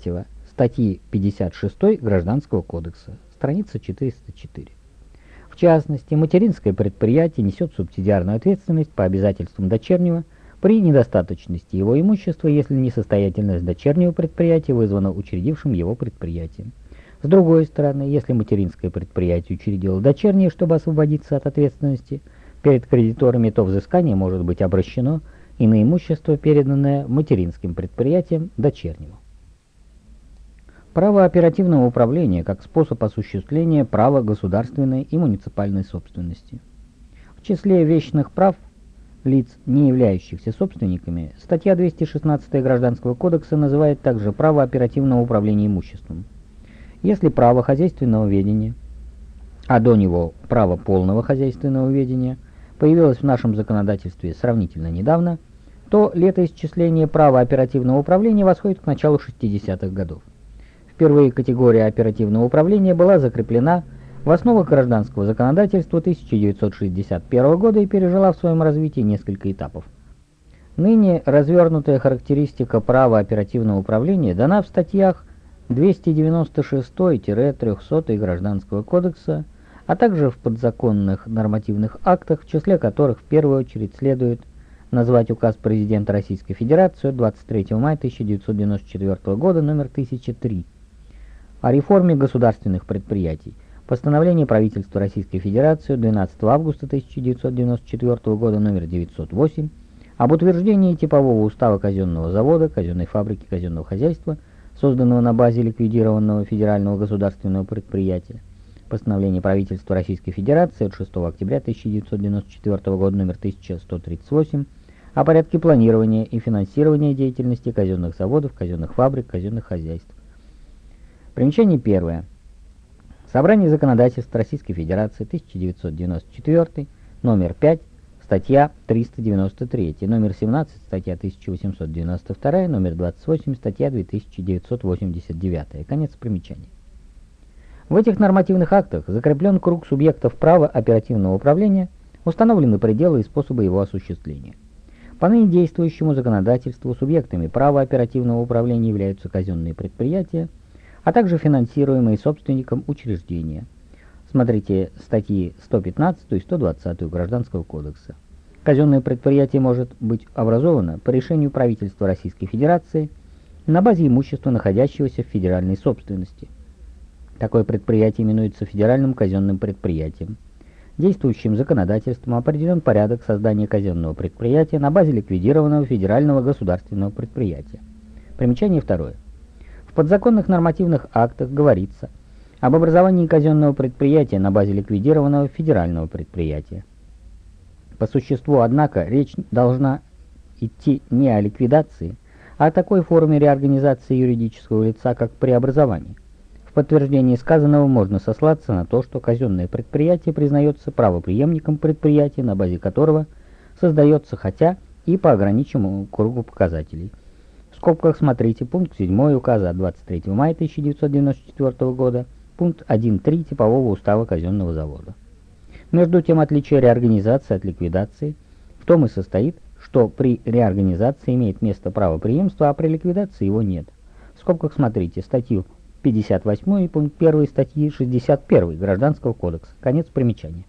статьи 56 Гражданского кодекса, страница 404. В частности, материнское предприятие несет субсидиарную ответственность по обязательствам дочернего при недостаточности его имущества, если несостоятельность дочернего предприятия вызвана учредившим его предприятием. С другой стороны, если материнское предприятие учредило дочернее, чтобы освободиться от ответственности перед кредиторами, то взыскание может быть обращено и на имущество, переданное материнским предприятием дочернему. Право оперативного управления как способ осуществления права государственной и муниципальной собственности. В числе вечных прав лиц, не являющихся собственниками, статья 216 Гражданского кодекса называет также право оперативного управления имуществом. Если право хозяйственного ведения, а до него право полного хозяйственного ведения, появилось в нашем законодательстве сравнительно недавно, то летоисчисление права оперативного управления восходит к началу 60-х годов. Впервые категория оперативного управления была закреплена в основах гражданского законодательства 1961 года и пережила в своем развитии несколько этапов. Ныне развернутая характеристика права оперативного управления дана в статьях 296-300 Гражданского кодекса, а также в подзаконных нормативных актах, в числе которых в первую очередь следует назвать указ президента Российской Федерации 23 мая 1994 года номер 1003 о реформе государственных предприятий, постановление правительства Российской Федерации 12 августа 1994 года номер 908 об утверждении типового устава казенного завода, казенной фабрики, казенного хозяйства, созданного на базе ликвидированного федерального государственного предприятия, постановление правительства Российской Федерации от 6 октября 1994 года номер 1138 о порядке планирования и финансирования деятельности казенных заводов, казенных фабрик, казенных хозяйств. Примечание первое. Собрание законодательств Российской Федерации, 1994, номер 5, статья 393, номер 17, статья 1892, номер 28, статья 2989. Конец примечания. В этих нормативных актах закреплен круг субъектов права оперативного управления, установлены пределы и способы его осуществления. По ныне действующему законодательству субъектами права оперативного управления являются казенные предприятия, а также финансируемые собственником учреждения. Смотрите статьи 115 и 120 Гражданского кодекса. Казенное предприятие может быть образовано по решению правительства Российской Федерации на базе имущества, находящегося в федеральной собственности. Такое предприятие именуется федеральным казенным предприятием. Действующим законодательством определен порядок создания казенного предприятия на базе ликвидированного федерального государственного предприятия. Примечание второе. В подзаконных нормативных актах говорится об образовании казенного предприятия на базе ликвидированного федерального предприятия. По существу, однако, речь должна идти не о ликвидации, а о такой форме реорганизации юридического лица, как преобразование. Подтверждении сказанного можно сослаться на то, что казенное предприятие признается правоприемником предприятия, на базе которого создается хотя и по ограниченному кругу показателей. В скобках смотрите пункт 7 указа от 23 мая 1994 года, пункт 1.3 типового устава казенного завода. Между тем, отличие реорганизации от ликвидации в том и состоит, что при реорганизации имеет место право преемства, а при ликвидации его нет. В скобках смотрите статью 58 и пункт 1 статьи 61 Гражданского кодекса. Конец примечания.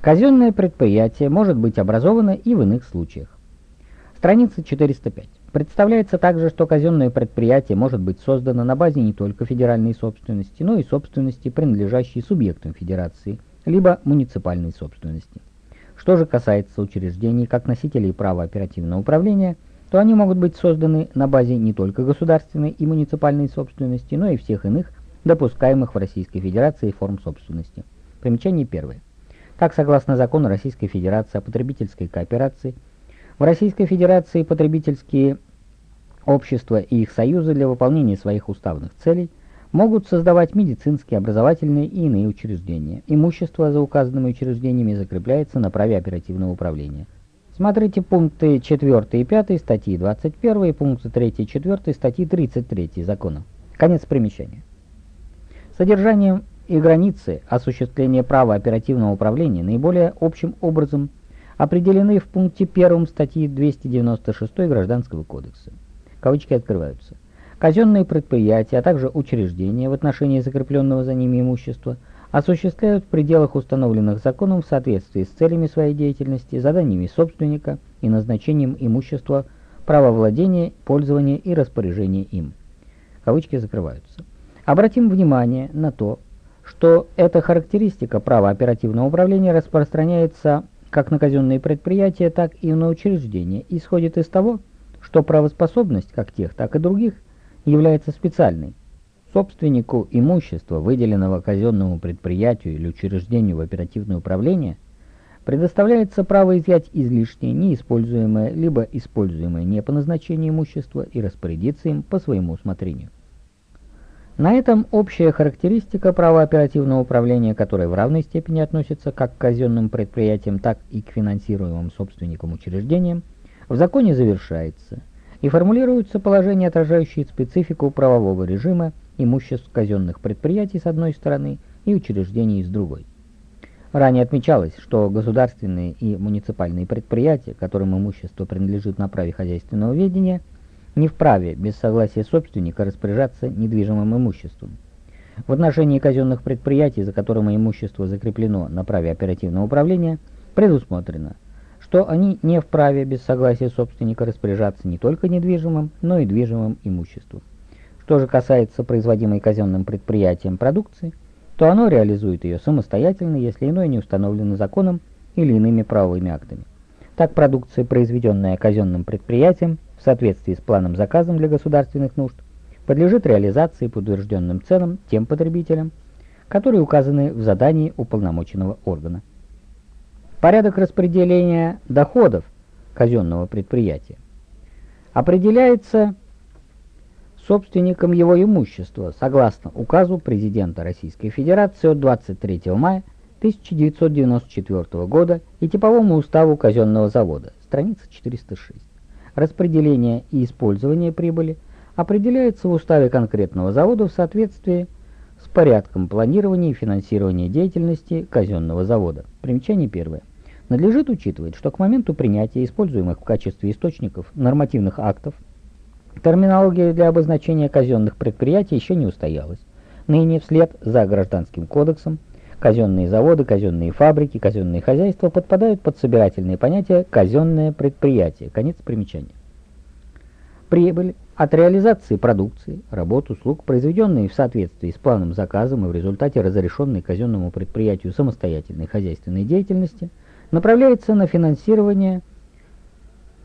Казенное предприятие может быть образовано и в иных случаях. Страница 405. Представляется также, что казенное предприятие может быть создано на базе не только федеральной собственности, но и собственности, принадлежащей субъектам федерации, либо муниципальной собственности. Что же касается учреждений как носителей права оперативного управления, то они могут быть созданы на базе не только государственной и муниципальной собственности, но и всех иных, допускаемых в Российской Федерации форм собственности. Примечание первое. Так, согласно закону Российской Федерации о потребительской кооперации, в Российской Федерации потребительские общества и их союзы для выполнения своих уставных целей могут создавать медицинские, образовательные и иные учреждения. Имущество за указанными учреждениями закрепляется на праве оперативного управления. Смотрите пункты 4 и 5 статьи 21 и пункты 3 и 4 статьи 33 закона. Конец примечания. Содержанием и границы осуществления права оперативного управления наиболее общим образом определены в пункте 1 статьи 296 Гражданского кодекса. Кавычки открываются. Казенные предприятия, а также учреждения в отношении закрепленного за ними имущества осуществляют в пределах установленных законом в соответствии с целями своей деятельности, заданиями собственника и назначением имущества, право владения, пользования и распоряжения им. Кавычки закрываются. Обратим внимание на то, что эта характеристика права оперативного управления распространяется как на казенные предприятия, так и на учреждения, исходит из того, что правоспособность как тех, так и других является специальной. Собственнику имущества, выделенного казенному предприятию или учреждению в оперативное управление, предоставляется право изъять излишнее, неиспользуемое, либо используемое не по назначению имущества и распорядиться им по своему усмотрению. На этом общая характеристика права оперативного управления, которая в равной степени относится как к казенным предприятиям, так и к финансируемым собственникам учреждениям, в законе завершается и формулируются положения, отражающие специфику правового режима имуществ казенных предприятий с одной стороны и учреждений с другой. Ранее отмечалось, что государственные и муниципальные предприятия, которым имущество принадлежит на праве хозяйственного ведения – не вправе без согласия собственника распоряжаться недвижимым имуществом. В отношении казенных предприятий, за которыми имущество закреплено на праве оперативного управления, предусмотрено, что они не вправе без согласия собственника распоряжаться не только недвижимым, но и движимым имуществом. Что же касается производимой казенным предприятием продукции, то оно реализует ее самостоятельно, если иное не установлено законом или иными правовыми актами. Так продукция, произведенная казенным предприятием, в соответствии с планом заказом для государственных нужд, подлежит реализации по утвержденным ценам тем потребителям, которые указаны в задании уполномоченного органа. Порядок распределения доходов казенного предприятия определяется собственником его имущества согласно указу президента Российской Федерации от 23 мая 1994 года и типовому уставу казенного завода, страница 406. Распределение и использование прибыли определяется в уставе конкретного завода в соответствии с порядком планирования и финансирования деятельности казенного завода. Примечание первое. Надлежит учитывать, что к моменту принятия используемых в качестве источников нормативных актов терминология для обозначения казенных предприятий еще не устоялась. Ныне вслед за Гражданским кодексом Казенные заводы, казенные фабрики, казенные хозяйства подпадают под собирательные понятия «казенное предприятие». Конец примечания. Прибыль от реализации продукции, работ, услуг, произведенные в соответствии с планом заказом и в результате разрешенной казенному предприятию самостоятельной хозяйственной деятельности, направляется на финансирование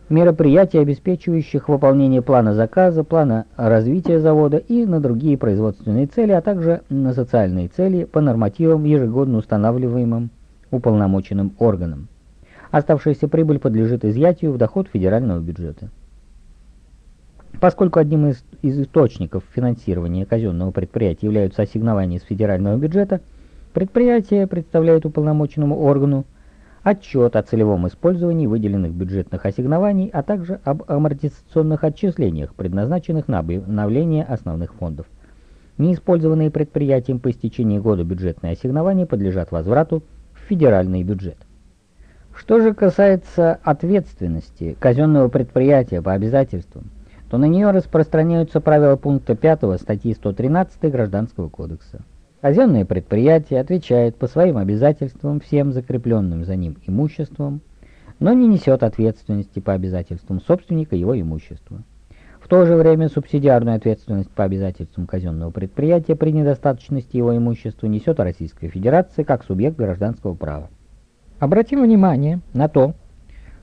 мероприятий, обеспечивающих выполнение плана заказа, плана развития завода и на другие производственные цели, а также на социальные цели по нормативам, ежегодно устанавливаемым уполномоченным органом. Оставшаяся прибыль подлежит изъятию в доход федерального бюджета. Поскольку одним из, из источников финансирования казенного предприятия являются ассигнования из федерального бюджета, предприятие представляет уполномоченному органу отчет о целевом использовании выделенных бюджетных ассигнований, а также об амортизационных отчислениях, предназначенных на обновление основных фондов. Неиспользованные предприятием по истечении года бюджетные ассигнования подлежат возврату в федеральный бюджет. Что же касается ответственности казенного предприятия по обязательствам, то на нее распространяются правила пункта 5 статьи 113 Гражданского кодекса. Казенное предприятие отвечает по своим обязательствам всем закрепленным за ним имуществом, но не несет ответственности по обязательствам собственника его имущества. В то же время субсидиарную ответственность по обязательствам казенного предприятия при недостаточности его имущества несет Российская Федерация как субъект гражданского права. Обратим внимание на то,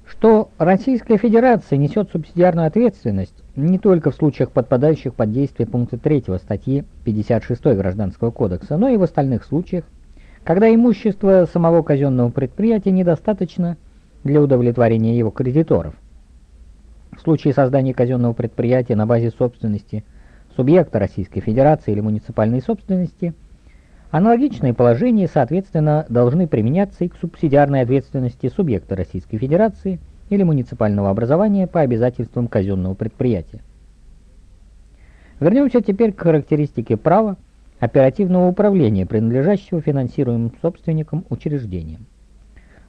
что Российская Федерация несет субсидиарную ответственность не только в случаях, подпадающих под действие пункта 3 статьи 56 Гражданского кодекса, но и в остальных случаях, когда имущество самого казенного предприятия недостаточно для удовлетворения его кредиторов. В случае создания казенного предприятия на базе собственности субъекта Российской Федерации или муниципальной собственности, аналогичные положения, соответственно, должны применяться и к субсидиарной ответственности субъекта Российской Федерации или муниципального образования по обязательствам казенного предприятия. Вернемся теперь к характеристике права оперативного управления, принадлежащего финансируемым собственникам учреждениям.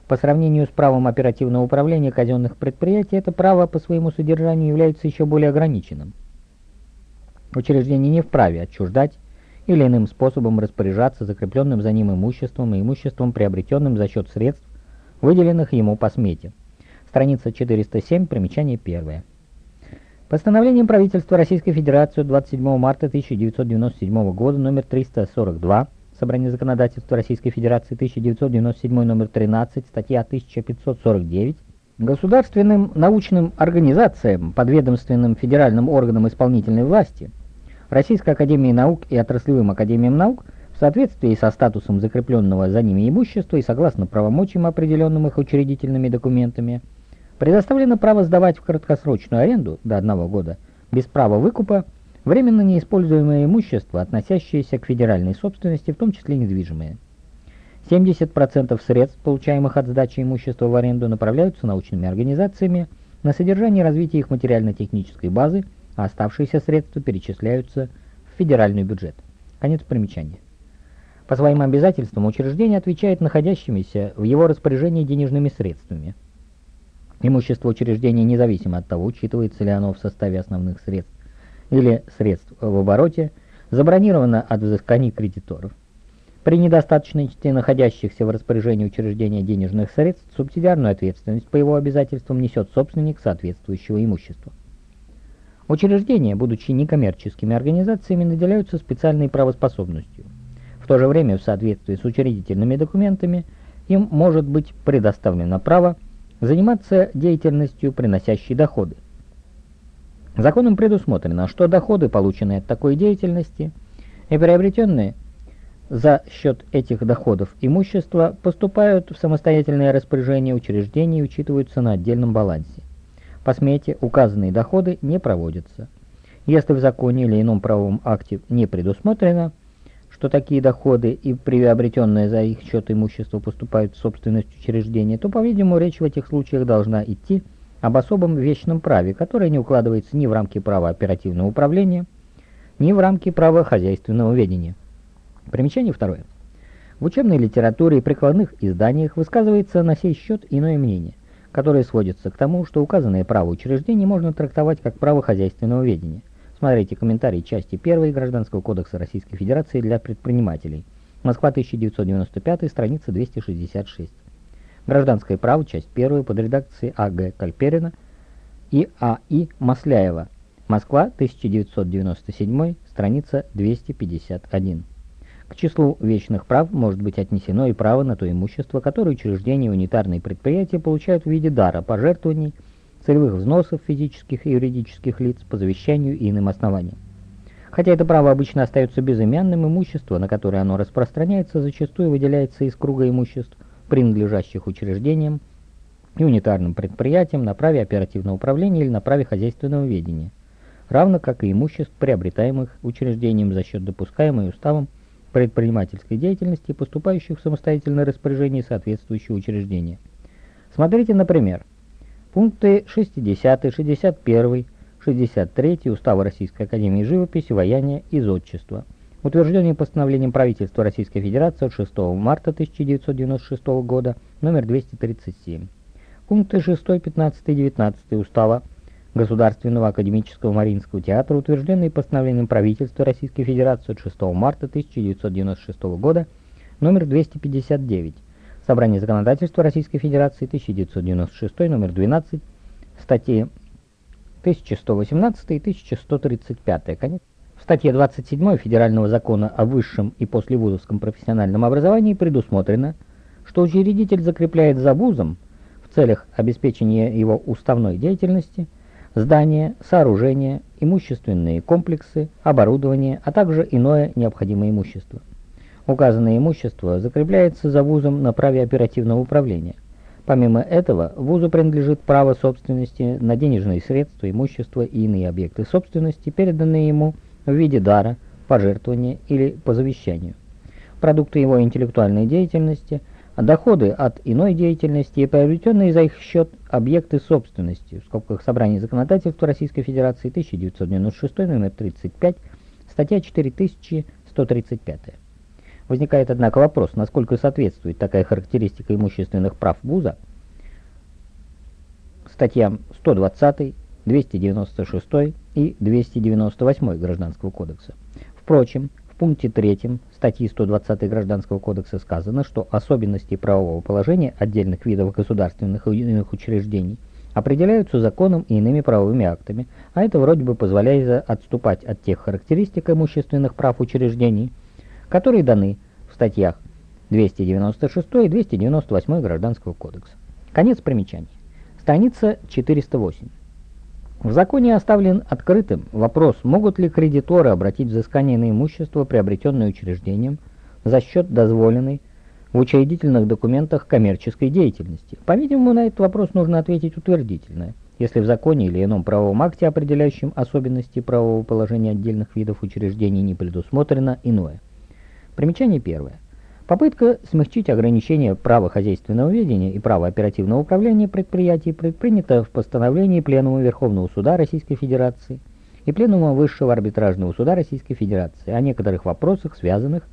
По сравнению с правом оперативного управления казенных предприятий, это право по своему содержанию является еще более ограниченным. Учреждение не вправе отчуждать или иным способом распоряжаться закрепленным за ним имуществом и имуществом, приобретенным за счет средств, выделенных ему по смете. Страница 407, примечание 1. Постановлением правительства Российской Федерации 27 марта 1997 года номер 342 Собрание законодательства Российской Федерации 1997 номер 13, статья 1549, государственным научным организациям, подведомственным федеральным органам исполнительной власти, Российской Академии Наук и отраслевым Академиям Наук в соответствии со статусом закрепленного за ними имущества и согласно правомочиям, определенным их учредительными документами, предоставлено право сдавать в краткосрочную аренду до одного года без права выкупа Временно неиспользуемое имущество, относящееся к федеральной собственности, в том числе недвижимое. 70% средств, получаемых от сдачи имущества в аренду, направляются научными организациями на содержание и развитие их материально-технической базы, а оставшиеся средства перечисляются в федеральный бюджет. Конец примечания. По своим обязательствам учреждение отвечает находящимися в его распоряжении денежными средствами. Имущество учреждения независимо от того, учитывается ли оно в составе основных средств или средств в обороте забронировано от взысканий кредиторов. При недостаточности находящихся в распоряжении учреждения денежных средств субсидиарную ответственность по его обязательствам несет собственник соответствующего имущества. Учреждения, будучи некоммерческими организациями, наделяются специальной правоспособностью. В то же время, в соответствии с учредительными документами, им может быть предоставлено право заниматься деятельностью, приносящей доходы, Законом предусмотрено, что доходы, полученные от такой деятельности и приобретенные за счет этих доходов имущества, поступают в самостоятельное распоряжение учреждений и учитываются на отдельном балансе. По смете указанные доходы не проводятся. Если в законе или ином правовом акте не предусмотрено, что такие доходы и приобретенное за их счет имущество поступают в собственность учреждения, то, по-видимому, речь в этих случаях должна идти об особом вечном праве, которое не укладывается ни в рамки права оперативного управления, ни в рамки права хозяйственного ведения. Примечание второе. В учебной литературе и прикладных изданиях высказывается на сей счет иное мнение, которое сводится к тому, что указанное право учреждений можно трактовать как право хозяйственного ведения. Смотрите комментарий части 1 Гражданского кодекса Российской Федерации для предпринимателей. Москва, 1995, страница 266. Гражданское право, часть 1, под редакцией А.Г. Кальперина и А.И. Масляева. Москва, 1997, страница 251. К числу вечных прав может быть отнесено и право на то имущество, которое учреждения и унитарные предприятия получают в виде дара, пожертвований, целевых взносов физических и юридических лиц по завещанию и иным основаниям. Хотя это право обычно остается безымянным, имущество, на которое оно распространяется, зачастую выделяется из круга имуществ, принадлежащих учреждениям и унитарным предприятиям на праве оперативного управления или на праве хозяйственного ведения, равно как и имуществ, приобретаемых учреждением за счет допускаемой уставом предпринимательской деятельности, поступающих в самостоятельное распоряжение соответствующего учреждения. Смотрите, например, пункты 60, 61, 63 Устава Российской Академии Живописи, Ваяния и Зодчества, утвержденные постановлением правительства Российской Федерации от 6 марта 1996 года, номер 237. Пункты 6, 15 и 19 Устава Государственного академического Мариинского театра, утвержденные постановлением правительства Российской Федерации от 6 марта 1996 года, номер 259. Собрание законодательства Российской Федерации, 1996, номер 12, статьи 1118 и 1135. Конец. В статье 27 Федерального закона о высшем и послевузовском профессиональном образовании предусмотрено, что учредитель закрепляет за вузом в целях обеспечения его уставной деятельности – здания, сооружения, имущественные комплексы, оборудование, а также иное необходимое имущество. Указанное имущество закрепляется за вузом на праве оперативного управления. Помимо этого, вузу принадлежит право собственности на денежные средства, имущество и иные объекты собственности, переданные ему в виде дара, пожертвования или по завещанию. Продукты его интеллектуальной деятельности – доходы от иной деятельности и приобретенные за их счет объекты собственности, в скобках собрания законодательства Российской Федерации 1996, номер 35, статья 4135. Возникает, однако, вопрос, насколько соответствует такая характеристика имущественных прав вуза статьям 120, 296 и 298 Гражданского кодекса. Впрочем, пункте 3 статьи 120 Гражданского кодекса сказано, что особенности правового положения отдельных видов государственных и иных учреждений определяются законом и иными правовыми актами, а это вроде бы позволяет отступать от тех характеристик имущественных прав учреждений, которые даны в статьях 296 и 298 Гражданского кодекса. Конец примечаний. Страница 408. В законе оставлен открытым вопрос, могут ли кредиторы обратить взыскание на имущество, приобретенное учреждением, за счет дозволенной в учредительных документах коммерческой деятельности. По-видимому, на этот вопрос нужно ответить утвердительно, если в законе или ином правовом акте, определяющем особенности правового положения отдельных видов учреждений, не предусмотрено иное. Примечание первое. Попытка смягчить ограничения права хозяйственного ведения и права оперативного управления предприятий предпринята в постановлении Пленума Верховного Суда Российской Федерации и Пленума Высшего Арбитражного Суда Российской Федерации о некоторых вопросах, связанных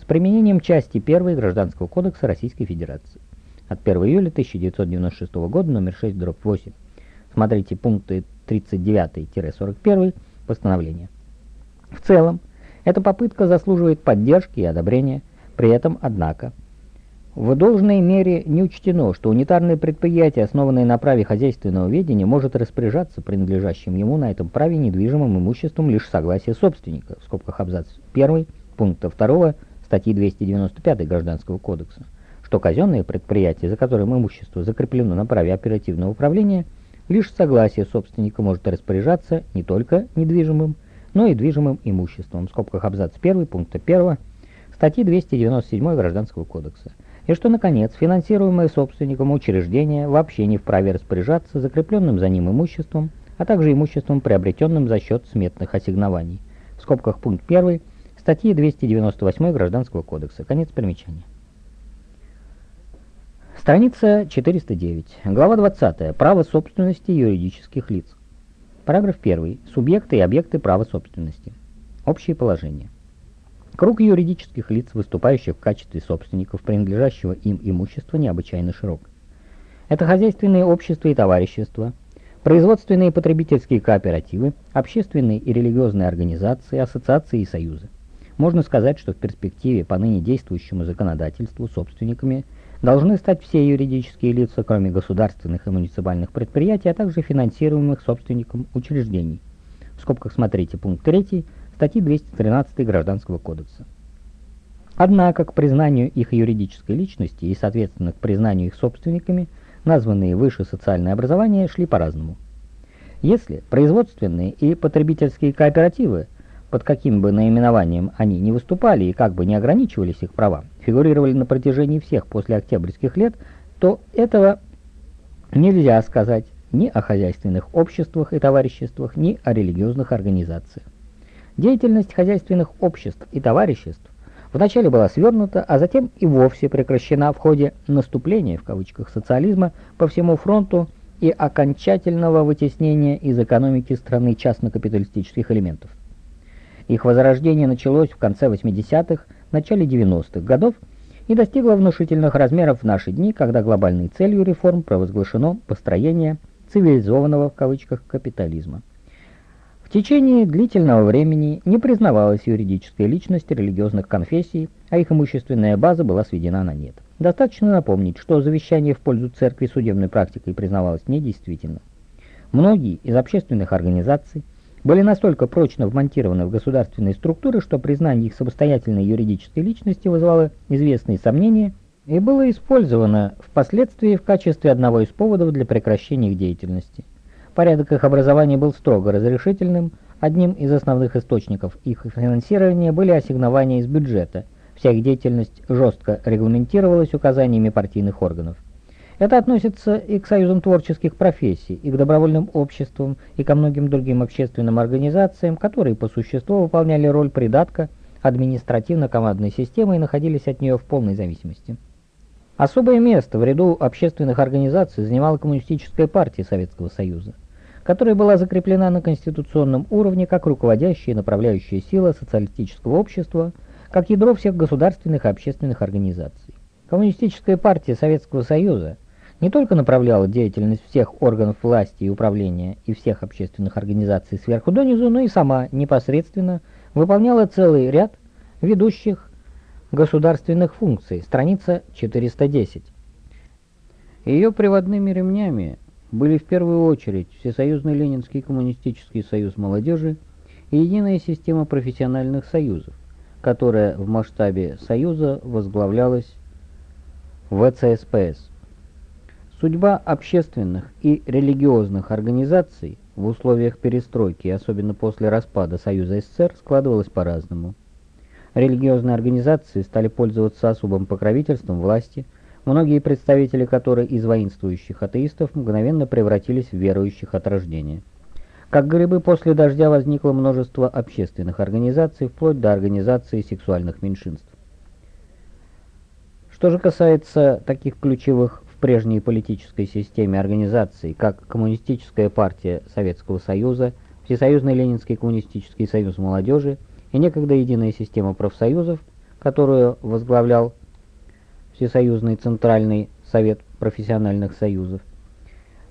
с применением части 1 Гражданского кодекса Российской Федерации от 1 июля 1996 года номер 6 дробь 8. Смотрите пункты 39-41 постановления. В целом, эта попытка заслуживает поддержки и одобрения при этом, однако, в должной мере не учтено, что унитарное предприятие, основанное на праве хозяйственного ведения, может распоряжаться принадлежащим ему на этом праве недвижимым имуществом лишь согласия собственника, в скобках абзац 1 пункта 2 статьи 295 Гражданского кодекса, что казенное предприятие, за которым имущество закреплено на праве оперативного управления, лишь согласие собственника может распоряжаться не только недвижимым, но и движимым имуществом, в скобках абзац 1 пункта 1 статьи 297 Гражданского кодекса, и что, наконец, финансируемое собственником учреждение вообще не вправе распоряжаться закрепленным за ним имуществом, а также имуществом, приобретенным за счет сметных ассигнований. В скобках пункт 1 статьи 298 Гражданского кодекса. Конец примечания. Страница 409. Глава 20. Право собственности юридических лиц. Параграф 1. Субъекты и объекты права собственности. Общие положения. Круг юридических лиц, выступающих в качестве собственников принадлежащего им имущества, необычайно широк. Это хозяйственные общества и товарищества, производственные и потребительские кооперативы, общественные и религиозные организации, ассоциации и союзы. Можно сказать, что в перспективе по ныне действующему законодательству собственниками должны стать все юридические лица, кроме государственных и муниципальных предприятий, а также финансируемых собственником учреждений. В скобках смотрите пункт 3 статьи 213 Гражданского кодекса. Однако к признанию их юридической личности и, соответственно, к признанию их собственниками, названные выше социальное образование шли по-разному. Если производственные и потребительские кооперативы, под каким бы наименованием они не выступали и как бы не ограничивались их права, фигурировали на протяжении всех послеоктябрьских лет, то этого нельзя сказать ни о хозяйственных обществах и товариществах, ни о религиозных организациях. Деятельность хозяйственных обществ и товариществ вначале была свернута, а затем и вовсе прекращена в ходе «наступления» в кавычках социализма по всему фронту и окончательного вытеснения из экономики страны частно-капиталистических элементов. Их возрождение началось в конце 80-х, начале 90-х годов и достигло внушительных размеров в наши дни, когда глобальной целью реформ провозглашено построение «цивилизованного» в кавычках капитализма. В течение длительного времени не признавалась юридическая личность религиозных конфессий, а их имущественная база была сведена на нет. Достаточно напомнить, что завещание в пользу церкви судебной практикой признавалось недействительным. Многие из общественных организаций были настолько прочно вмонтированы в государственные структуры, что признание их самостоятельной юридической личности вызывало известные сомнения и было использовано впоследствии в качестве одного из поводов для прекращения их деятельности. Порядок их образования был строго разрешительным, одним из основных источников их финансирования были ассигнования из бюджета. Вся их деятельность жестко регламентировалась указаниями партийных органов. Это относится и к союзам творческих профессий, и к добровольным обществам, и ко многим другим общественным организациям, которые по существу выполняли роль придатка административно-командной системы и находились от нее в полной зависимости. Особое место в ряду общественных организаций занимала Коммунистическая партия Советского Союза которая была закреплена на конституционном уровне как руководящая и направляющая сила социалистического общества, как ядро всех государственных и общественных организаций. Коммунистическая партия Советского Союза не только направляла деятельность всех органов власти и управления и всех общественных организаций сверху донизу, но и сама непосредственно выполняла целый ряд ведущих государственных функций. Страница 410. Ее приводными ремнями были в первую очередь Всесоюзный Ленинский коммунистический союз молодежи и единая система профессиональных союзов, которая в масштабе союза возглавлялась ВЦСПС. Судьба общественных и религиозных организаций в условиях перестройки, особенно после распада Союза СССР, складывалась по-разному. Религиозные организации стали пользоваться особым покровительством власти – многие представители которой из воинствующих атеистов мгновенно превратились в верующих от рождения. Как грибы после дождя возникло множество общественных организаций, вплоть до организации сексуальных меньшинств. Что же касается таких ключевых прежней политической системе организаций, как Коммунистическая партия Советского Союза, Всесоюзный Ленинский коммунистический союз молодежи и некогда единая система профсоюзов, которую возглавлял Всесоюзный Центральный Совет профессиональных союзов,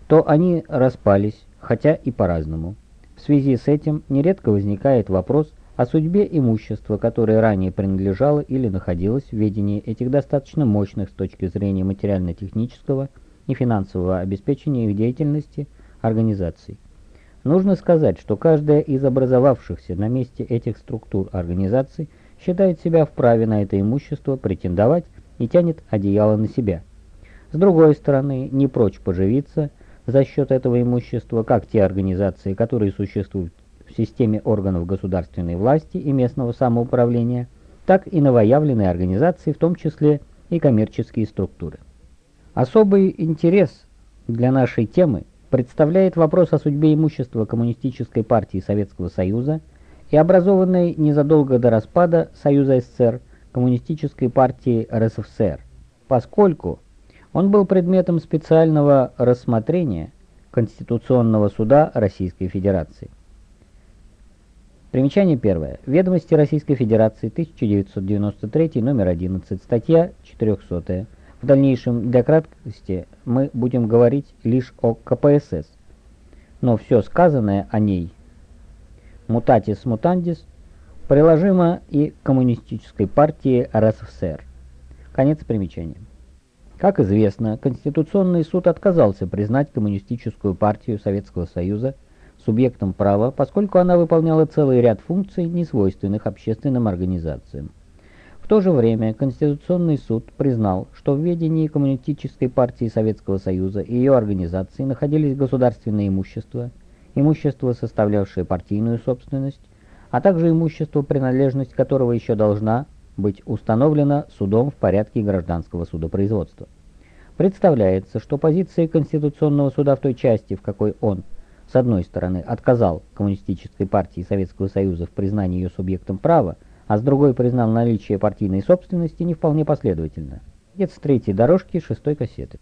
то они распались, хотя и по-разному. В связи с этим нередко возникает вопрос о судьбе имущества, которое ранее принадлежало или находилось в ведении этих достаточно мощных с точки зрения материально-технического и финансового обеспечения их деятельности организаций. Нужно сказать, что каждая из образовавшихся на месте этих структур организаций считает себя вправе на это имущество претендовать и тянет одеяло на себя. С другой стороны, не прочь поживиться за счет этого имущества, как те организации, которые существуют в системе органов государственной власти и местного самоуправления, так и новоявленные организации, в том числе и коммерческие структуры. Особый интерес для нашей темы представляет вопрос о судьбе имущества Коммунистической партии Советского Союза и образованной незадолго до распада Союза СССР Коммунистической партии РСФСР, поскольку он был предметом специального рассмотрения Конституционного суда Российской Федерации. Примечание первое. Ведомости Российской Федерации, 1993, номер 11, статья 400. В дальнейшем для краткости мы будем говорить лишь о КПСС, но все сказанное о ней мутатис мутандис приложимо и Коммунистической партии РСФСР. Конец примечания. Как известно, Конституционный суд отказался признать Коммунистическую партию Советского Союза субъектом права, поскольку она выполняла целый ряд функций, несвойственных общественным организациям. В то же время Конституционный суд признал, что в ведении Коммунистической партии Советского Союза и ее организации находились государственное имущество, имущество, составлявшее партийную собственность, а также имущество, принадлежность которого еще должна быть установлена судом в порядке гражданского судопроизводства. Представляется, что позиция Конституционного суда в той части, в какой он, с одной стороны, отказал Коммунистической партии Советского Союза в признании ее субъектом права, а с другой признал наличие партийной собственности не вполне последовательно. Это с третьей дорожки шестой кассеты.